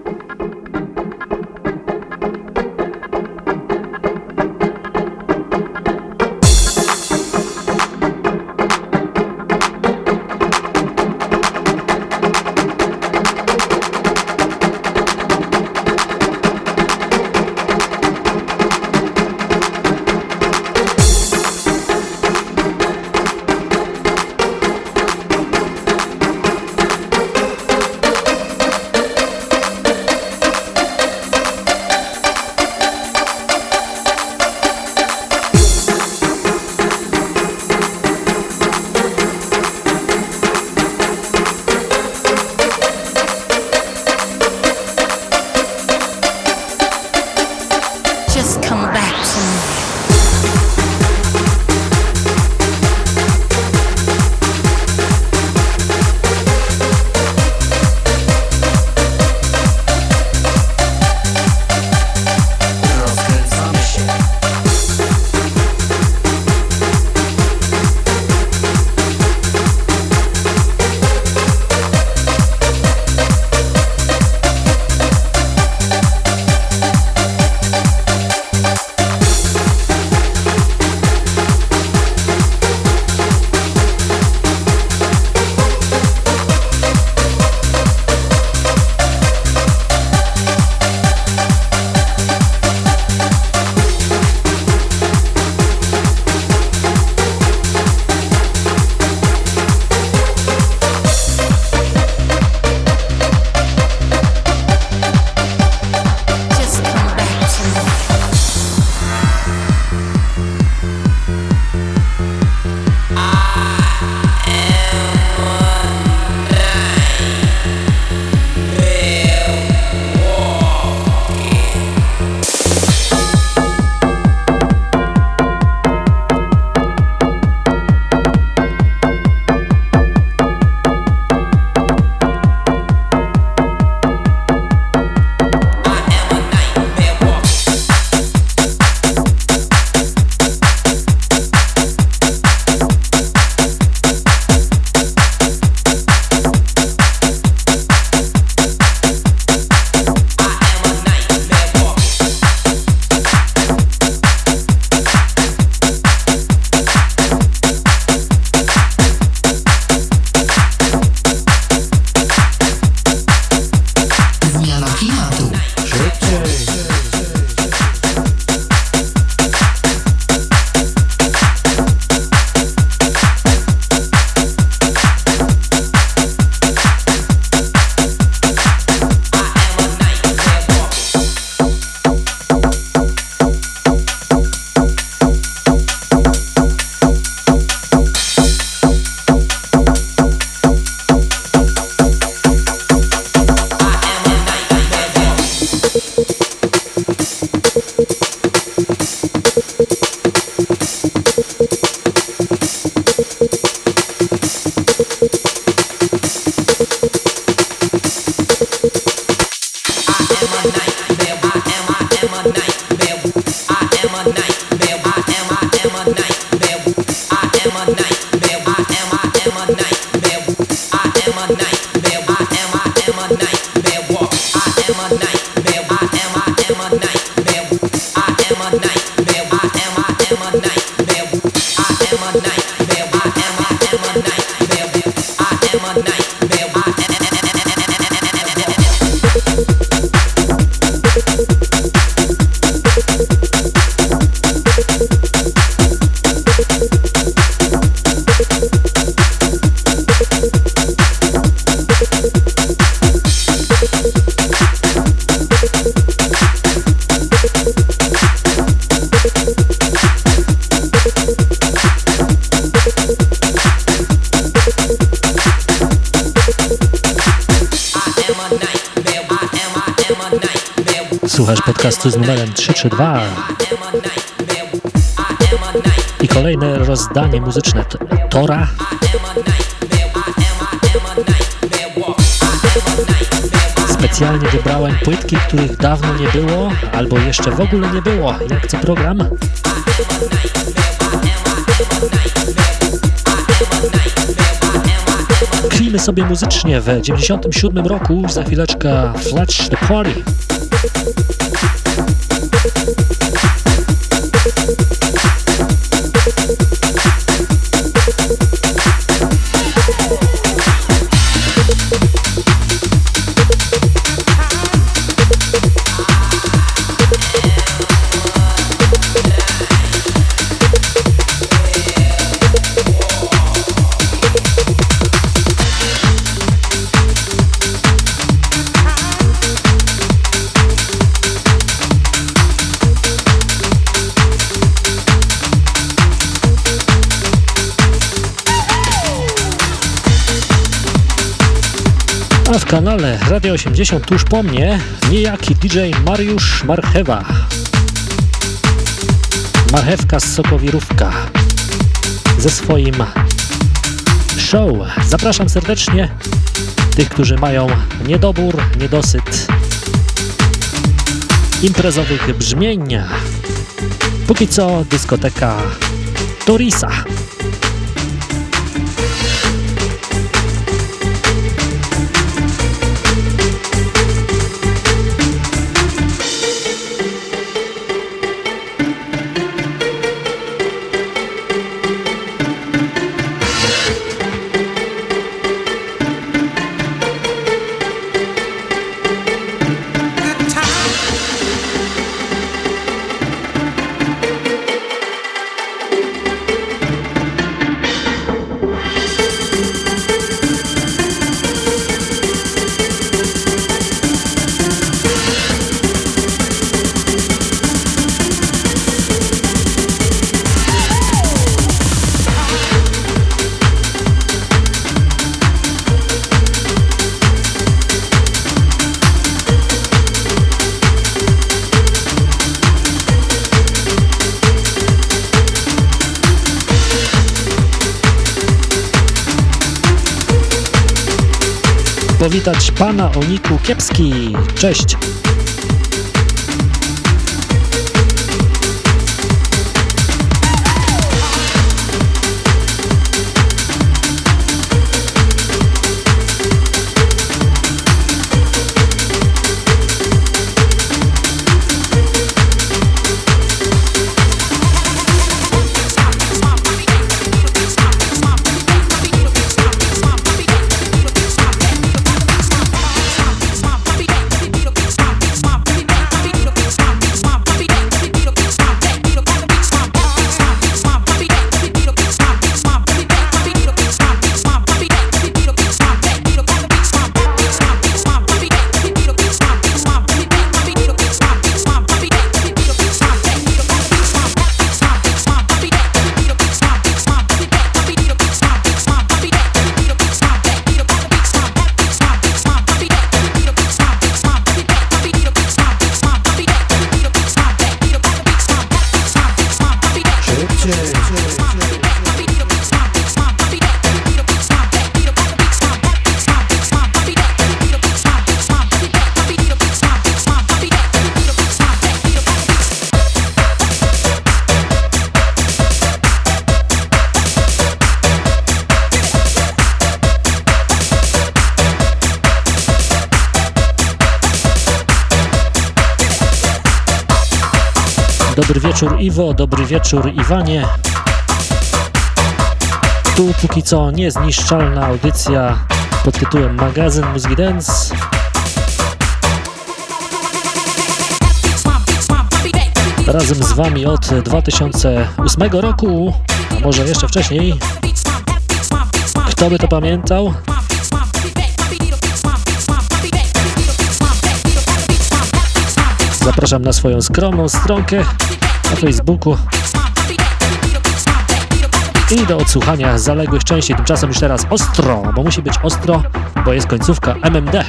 Z numerem 332 i kolejne rozdanie muzyczne Tora Specjalnie wybrałem płytki, których dawno nie było, albo jeszcze w ogóle nie było, jak co program. Klijmy sobie muzycznie w 97 roku, za chwileczkę Flash the Party. Kanale Radio 80 tuż po mnie niejaki DJ Mariusz Marchewa. Marchewka z Sokowirówka ze swoim show. Zapraszam serdecznie tych, którzy mają niedobór, niedosyt imprezowych brzmień. Póki co dyskoteka Torisa. Oniku Kiepski. Cześć! Wieczór Iwo, dobry wieczór Iwanie. Tu póki co niezniszczalna audycja pod tytułem Magazyn Muzyki Dance. Razem z Wami od 2008 roku, a może jeszcze wcześniej. Kto by to pamiętał? Zapraszam na swoją skromną stronkę na Facebooku i do odsłuchania zaległych części. Tymczasem już teraz ostro, bo musi być ostro, bo jest końcówka MMD.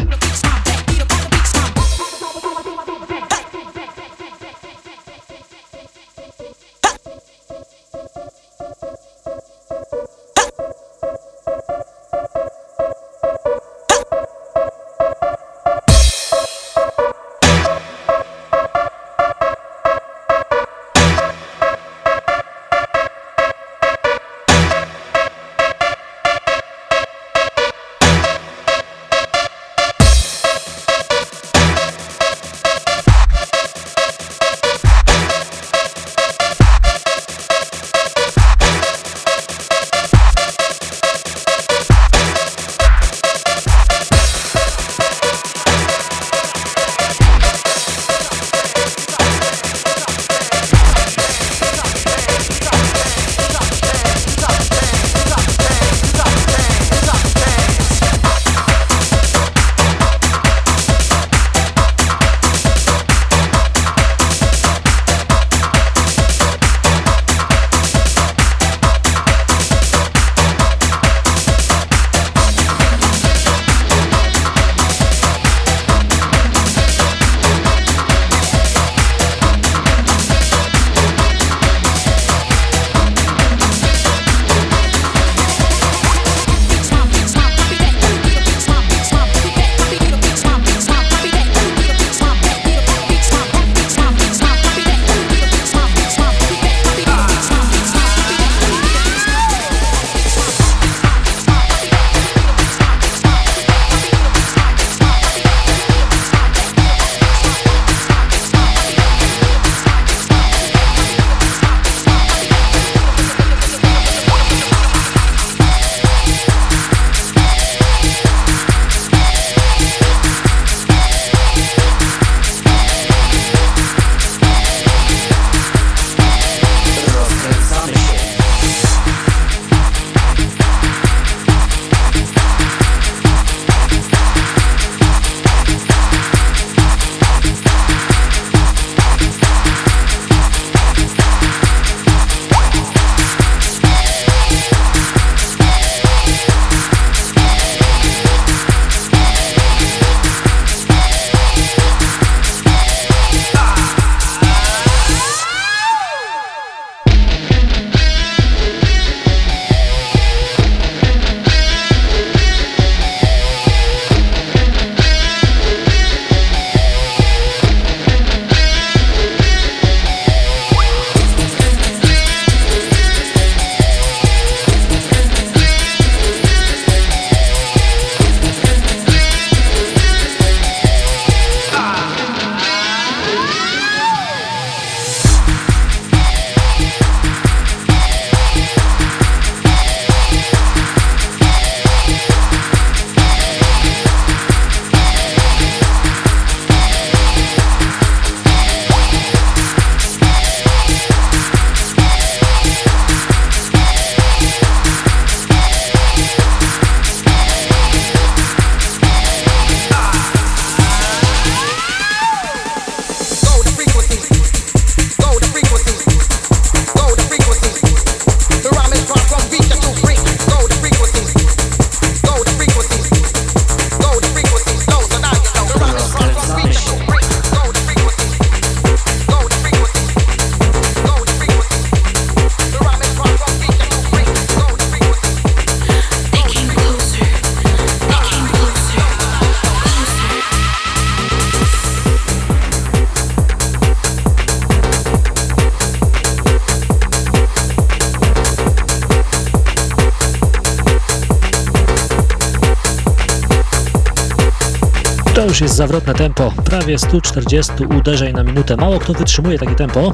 Jest zawrotne tempo, prawie 140 uderzeń na minutę. Mało kto wytrzymuje takie tempo.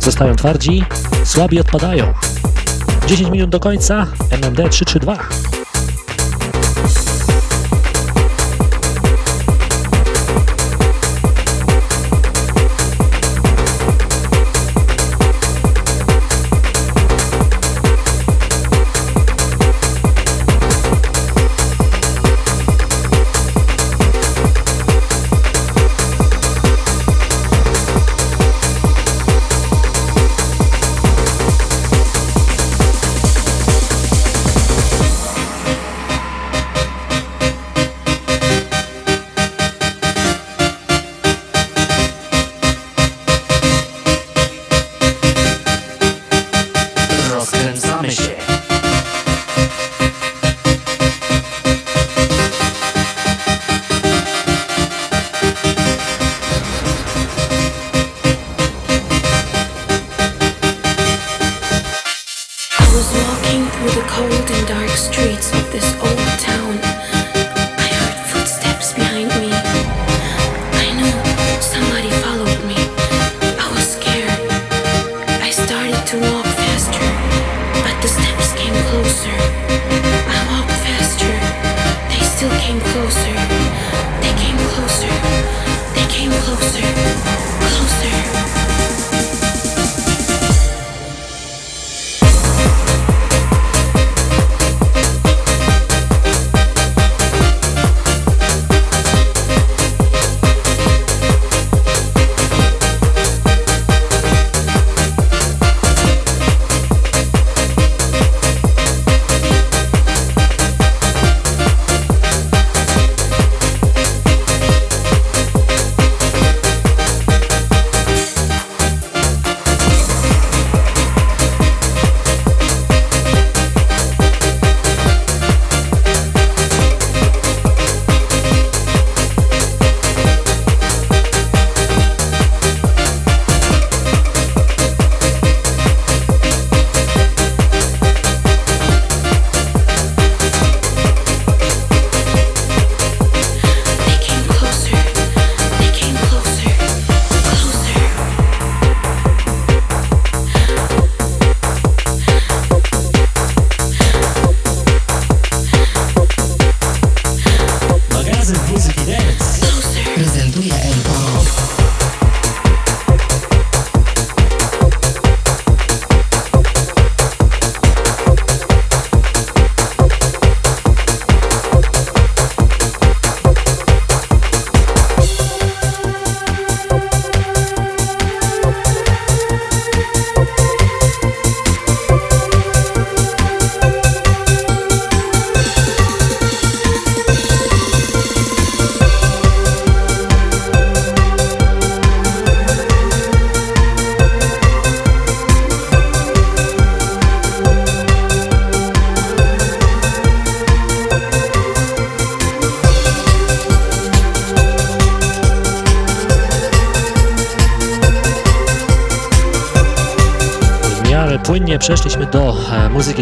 Zostają twardzi, słabi odpadają. 10 minut do końca, MMD 332.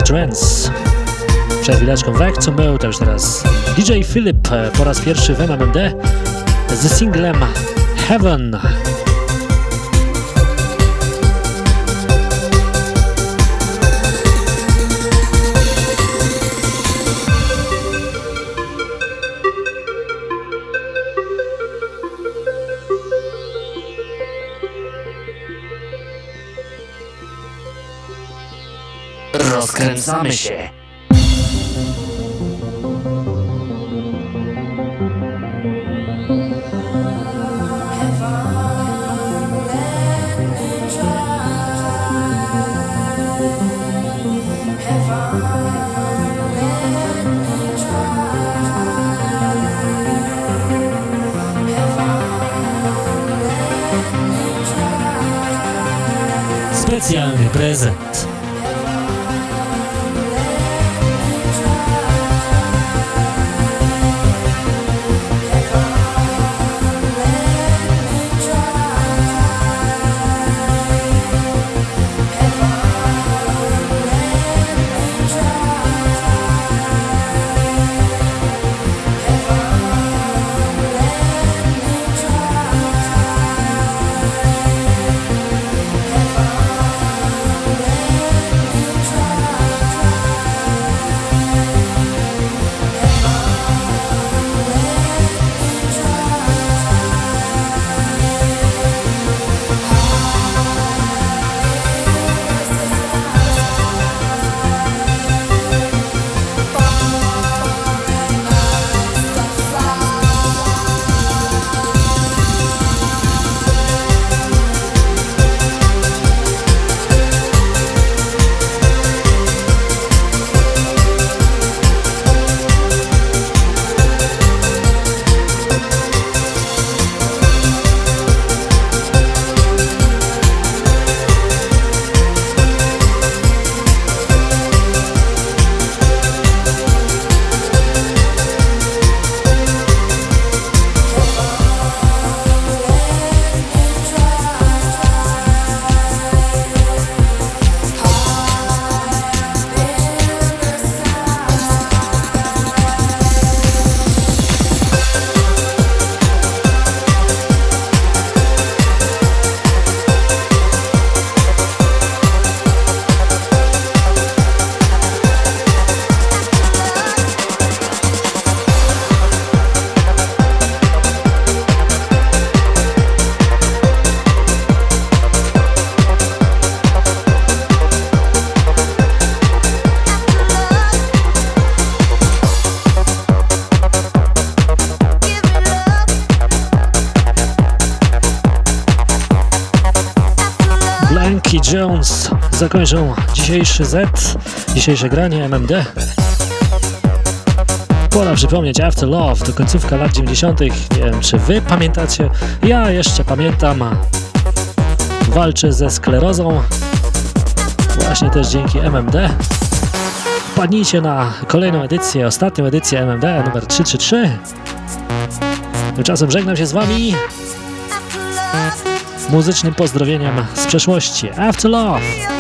trance. Przed chwileczką to Mode, to już teraz DJ Philip e, po raz pierwszy w MMD z singlem Heaven.
Rozkręcamy się.
Specjalny prezent. Zakończą dzisiejszy Z, dzisiejsze granie MMD. Pora przypomnieć After Love, to końcówka lat 90. Nie wiem, czy wy pamiętacie? Ja jeszcze pamiętam. Walczę ze sklerozą. Właśnie też dzięki MMD. Wpadnijcie na kolejną edycję, ostatnią edycję MMD numer 333. Tymczasem żegnam się z wami muzycznym pozdrowieniem z przeszłości. After Love!